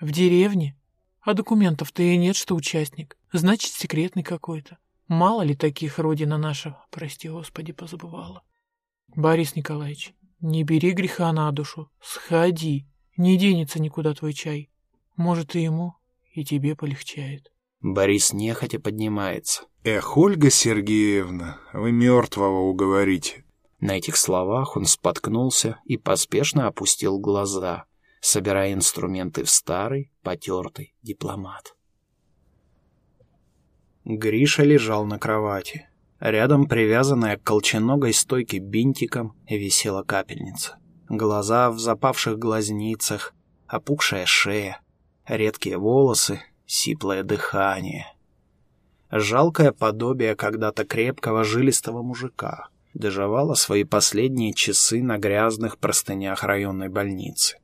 В деревне. А документов-то и нет, что участник. Значит, секретный какой-то. Мало ли таких родина наша, прости господи, позабывала. Борис Николаевич, не бери греха на душу. Сходи. Не денется никуда твой чай. Может, и ему и тебе полегчает. Борис нехотя поднимается. Эх, Ольга Сергеевна, вы мертвого уговорите. На этих словах он споткнулся и поспешно опустил глаза, собирая инструменты в старый, потертый дипломат. Гриша лежал на кровати. Рядом, привязанная к колченогой стойке бинтиком, висела капельница. Глаза в запавших глазницах, опухшая шея, редкие волосы, сиплое дыхание. Жалкое подобие когда-то крепкого жилистого мужика доживало свои последние часы на грязных простынях районной больницы.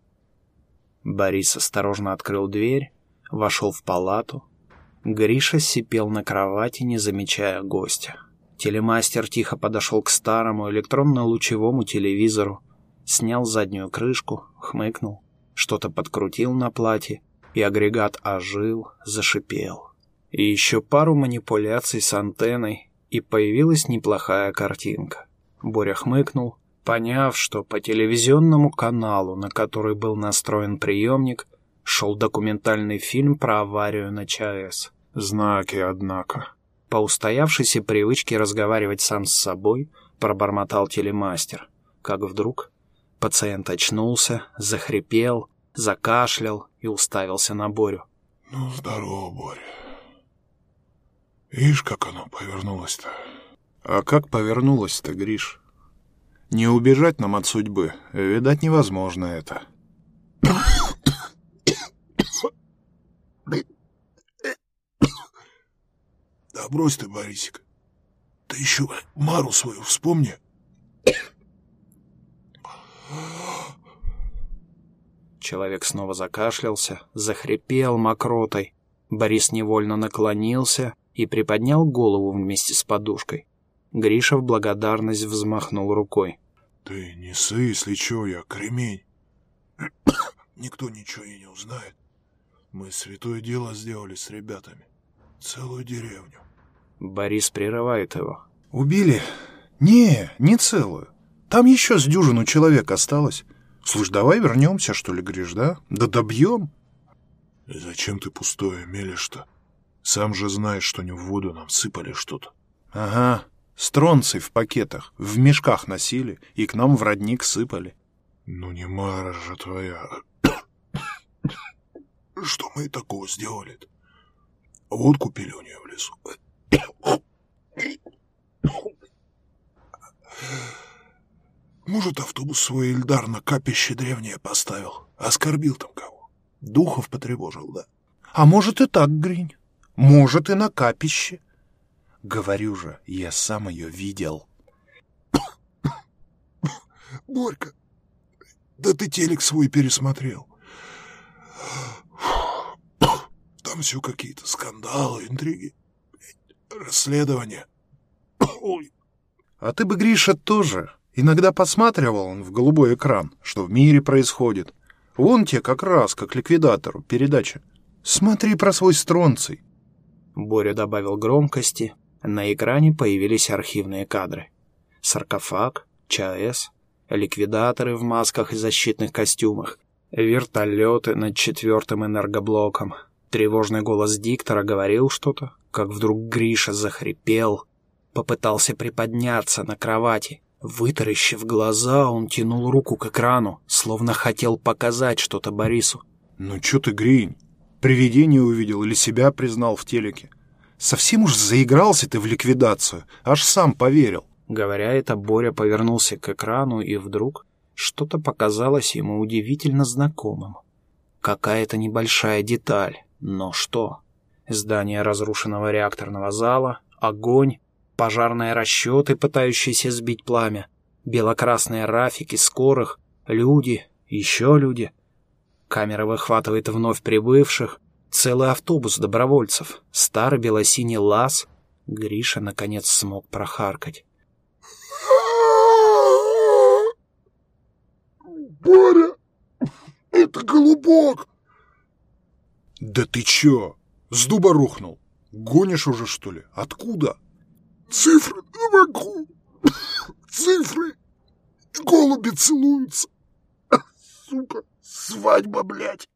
Борис осторожно открыл дверь, вошел в палату. Гриша сипел на кровати, не замечая гостя. Телемастер тихо подошел к старому электронно-лучевому телевизору, снял заднюю крышку, хмыкнул, что-то подкрутил на платье и агрегат ожил, зашипел. И еще пару манипуляций с антенной, и появилась неплохая картинка. Боря хмыкнул, поняв, что по телевизионному каналу, на который был настроен приемник, шел документальный фильм про аварию на ЧАЭС. Знаки, однако. По устоявшейся привычке разговаривать сам с собой, пробормотал телемастер, как вдруг пациент очнулся, захрипел, закашлял и уставился на Борю. «Ну, здорово, Боря. Видишь, как оно повернулось-то?» «А как повернулось-то, Гриш? Не убежать нам от судьбы, видать, невозможно это». «Да брось ты, Борисик. Ты еще Мару свою вспомни». Человек снова закашлялся, захрипел мокротой. Борис невольно наклонился и приподнял голову вместе с подушкой. Гриша в благодарность взмахнул рукой. Ты не сы, если чё, я кремень. Никто ничего и не узнает. Мы святое дело сделали с ребятами. Целую деревню. Борис прерывает его. Убили? Не, не целую. Там еще с дюжину человек осталось. Слушай, давай вернемся, что ли, Гриш, да? Да добьем. И зачем ты пустое мелешь-то? Сам же знаешь, что не в воду нам сыпали что-то. Ага, стронций в пакетах, в мешках носили и к нам в родник сыпали. Ну не Мара же твоя. Что мы такого сделали-то? Вот купили у нее в лесу. Может, автобус свой Ильдар на капище древнее поставил, оскорбил там кого. Духов потревожил, да? А может и так, Гринь. Может и на капище. Говорю же, я сам ее видел. Борька, да ты телек свой пересмотрел. Там все какие-то скандалы, интриги, расследования. Ой. А ты бы, Гриша, тоже. Иногда посматривал он в голубой экран, что в мире происходит. Вон те как раз, как ликвидатору, передача. Смотри про свой стронций. Боря добавил громкости. На экране появились архивные кадры. Саркофаг, ЧАЭС, ликвидаторы в масках и защитных костюмах, вертолеты над четвертым энергоблоком. Тревожный голос диктора говорил что-то, как вдруг Гриша захрипел, попытался приподняться на кровати. Вытаращив глаза, он тянул руку к экрану, словно хотел показать что-то Борису. «Ну чё ты, Гринь? Привидение увидел или себя признал в телеке? Совсем уж заигрался ты в ликвидацию, аж сам поверил». Говоря это, Боря повернулся к экрану, и вдруг что-то показалось ему удивительно знакомым. Какая-то небольшая деталь, но что? Здание разрушенного реакторного зала, огонь, пожарные расчеты, пытающиеся сбить пламя, белокрасные рафики скорых, люди, еще люди. Камера выхватывает вновь прибывших, целый автобус добровольцев, старый белосиний лаз. Гриша, наконец, смог прохаркать. Боря, это голубок. Да ты чё? С дуба рухнул? Гонишь уже, что ли? Откуда? Цифры не могу. Цифры. Голуби целуются. Сука, свадьба, блядь.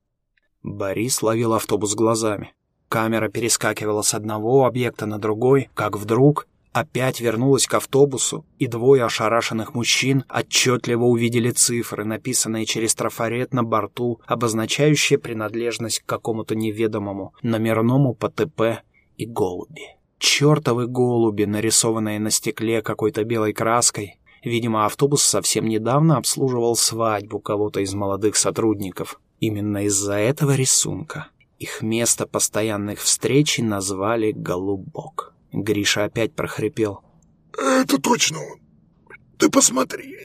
Борис ловил автобус глазами. Камера перескакивала с одного объекта на другой, как вдруг опять вернулась к автобусу, и двое ошарашенных мужчин отчетливо увидели цифры, написанные через трафарет на борту, обозначающие принадлежность к какому-то неведомому номерному ПТП и голуби. Чертовы голуби, нарисованные на стекле какой-то белой краской. Видимо, автобус совсем недавно обслуживал свадьбу кого-то из молодых сотрудников. Именно из-за этого рисунка их место постоянных встреч назвали «Голубок». Гриша опять прохрипел. Это точно он. Ты посмотри.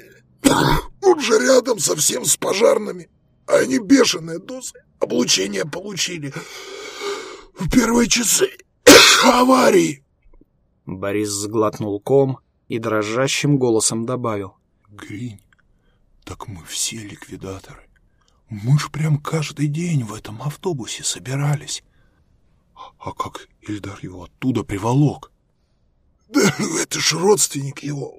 Он же рядом совсем с пожарными. Они бешеные дозы облучения получили. В первые часы аварии. Борис сглотнул ком и дрожащим голосом добавил. Гринь, так мы все ликвидаторы. Мы ж прям каждый день в этом автобусе собирались. А как Ильдар его оттуда приволок? Да это ж родственник его.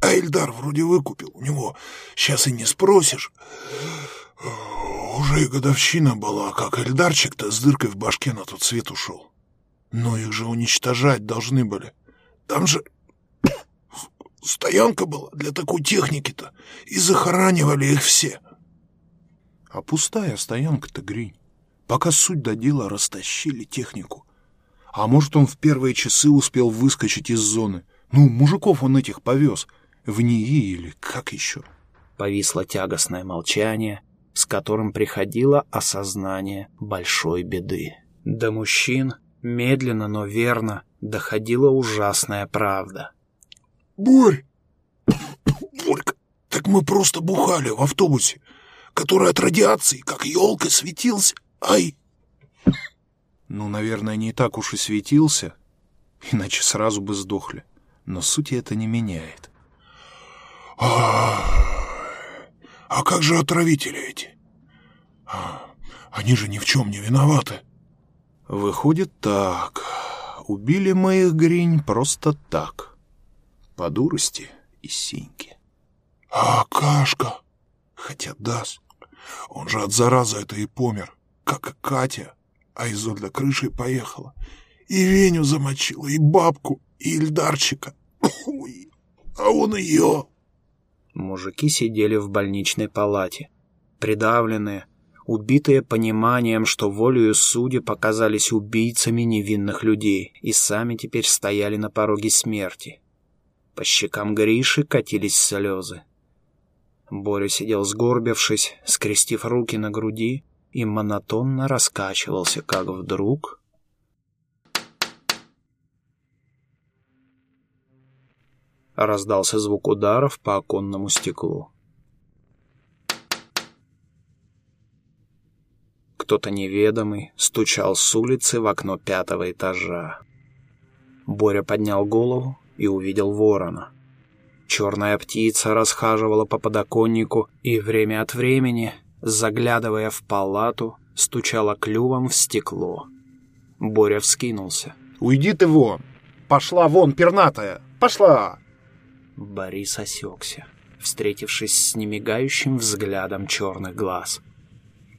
А Ильдар вроде выкупил у него. Сейчас и не спросишь. Уже и годовщина была, как Эльдарчик-то с дыркой в башке на тот свет ушел. Но их же уничтожать должны были. Там же стоянка была для такой техники-то, и захоранивали их все. А пустая стоянка-то, Гринь. Пока суть до дела растащили технику. А может, он в первые часы успел выскочить из зоны. Ну, мужиков он этих повез. В НИИ или как еще. Повисло тягостное молчание, с которым приходило осознание большой беды. До мужчин медленно, но верно доходила ужасная правда. «Борь! Борька, так мы просто бухали в автобусе, который от радиации, как елка, светился. Ай, Ну, наверное, не так уж и светился, иначе сразу бы сдохли. Но сути это не меняет. А, а как же отравители эти? А, они же ни в чем не виноваты. Выходит так. Убили мы их, Гринь, просто так. По дурости и синьки. А Кашка? Хотя даст. Он же от заразы это и помер, как и Катя. А Изольда крышей поехала. И Веню замочила, и бабку, и Ильдарчика. Ой, а он ее... Мужики сидели в больничной палате, придавленные, убитые пониманием, что волею судьи показались убийцами невинных людей и сами теперь стояли на пороге смерти. По щекам Гриши катились слезы. Боря сидел сгорбившись, скрестив руки на груди и монотонно раскачивался, как вдруг... Раздался звук ударов по оконному стеклу. Кто-то неведомый стучал с улицы в окно пятого этажа. Боря поднял голову и увидел ворона. Черная птица расхаживала по подоконнику и время от времени, заглядывая в палату, стучала клювом в стекло. Боря вскинулся. «Уйди ты вон! Пошла вон, пернатая! Пошла!» Борис осекся, встретившись с немигающим взглядом черных глаз.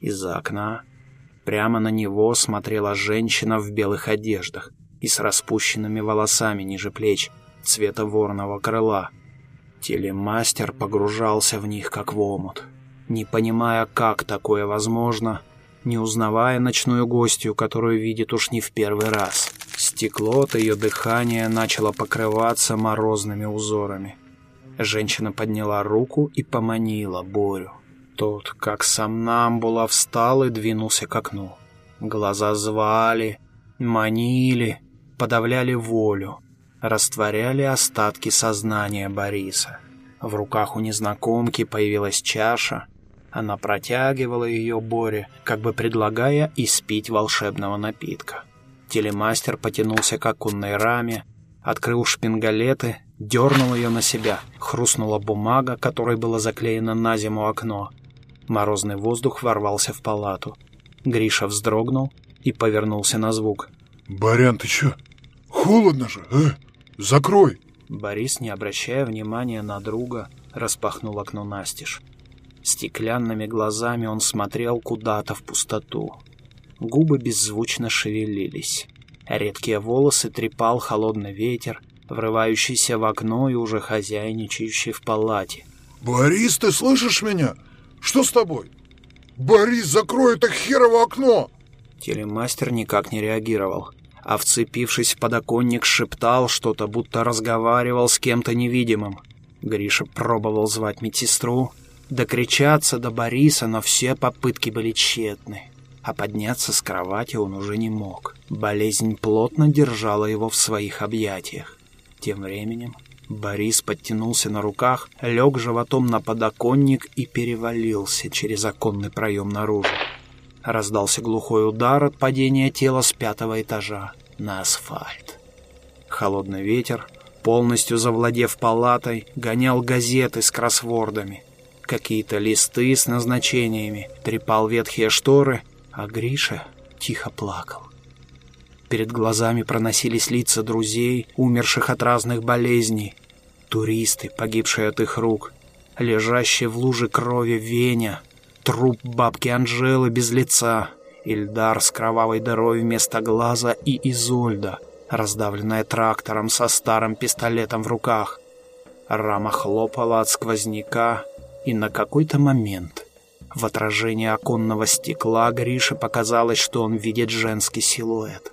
Из-за окна прямо на него смотрела женщина в белых одеждах и с распущенными волосами ниже плеч, цвета ворного крыла. Телемастер погружался в них, как в омут, не понимая, как такое возможно, не узнавая ночную гостью, которую видит уж не в первый раз. Стекло от ее дыхания начало покрываться морозными узорами. Женщина подняла руку и поманила Борю. Тот, как сам Намбула, встал и двинулся к окну. Глаза звали, манили, подавляли волю, растворяли остатки сознания Бориса. В руках у незнакомки появилась чаша. Она протягивала ее Боре, как бы предлагая испить волшебного напитка. Телемастер потянулся к оконной раме, открыл шпингалеты, дернул ее на себя, хрустнула бумага, которой было заклеено на зиму окно. Морозный воздух ворвался в палату. Гриша вздрогнул и повернулся на звук. «Барян, ты чё? Холодно же, э? Закрой!» Борис, не обращая внимания на друга, распахнул окно настежь. Стеклянными глазами он смотрел куда-то в пустоту. Губы беззвучно шевелились. Редкие волосы трепал холодный ветер, врывающийся в окно и уже хозяйничающий в палате. «Борис, ты слышишь меня? Что с тобой? Борис, закрой это херово окно!» Телемастер никак не реагировал, а вцепившись в подоконник, шептал что-то, будто разговаривал с кем-то невидимым. Гриша пробовал звать медсестру, докричаться до Бориса, но все попытки были тщетны а подняться с кровати он уже не мог. Болезнь плотно держала его в своих объятиях. Тем временем Борис подтянулся на руках, лег животом на подоконник и перевалился через оконный проем наружу. Раздался глухой удар от падения тела с пятого этажа на асфальт. Холодный ветер, полностью завладев палатой, гонял газеты с кроссвордами. Какие-то листы с назначениями, трепал ветхие шторы — а Гриша тихо плакал. Перед глазами проносились лица друзей, умерших от разных болезней, туристы, погибшие от их рук, лежащие в луже крови Веня, труп бабки Анжелы без лица, Ильдар с кровавой дырой вместо глаза и Изольда, раздавленная трактором со старым пистолетом в руках. Рама хлопала от сквозняка, и на какой-то момент в отражении оконного стекла Грише показалось, что он видит женский силуэт.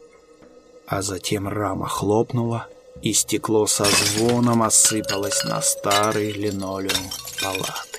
А затем рама хлопнула, и стекло со звоном осыпалось на старый линолеум палат.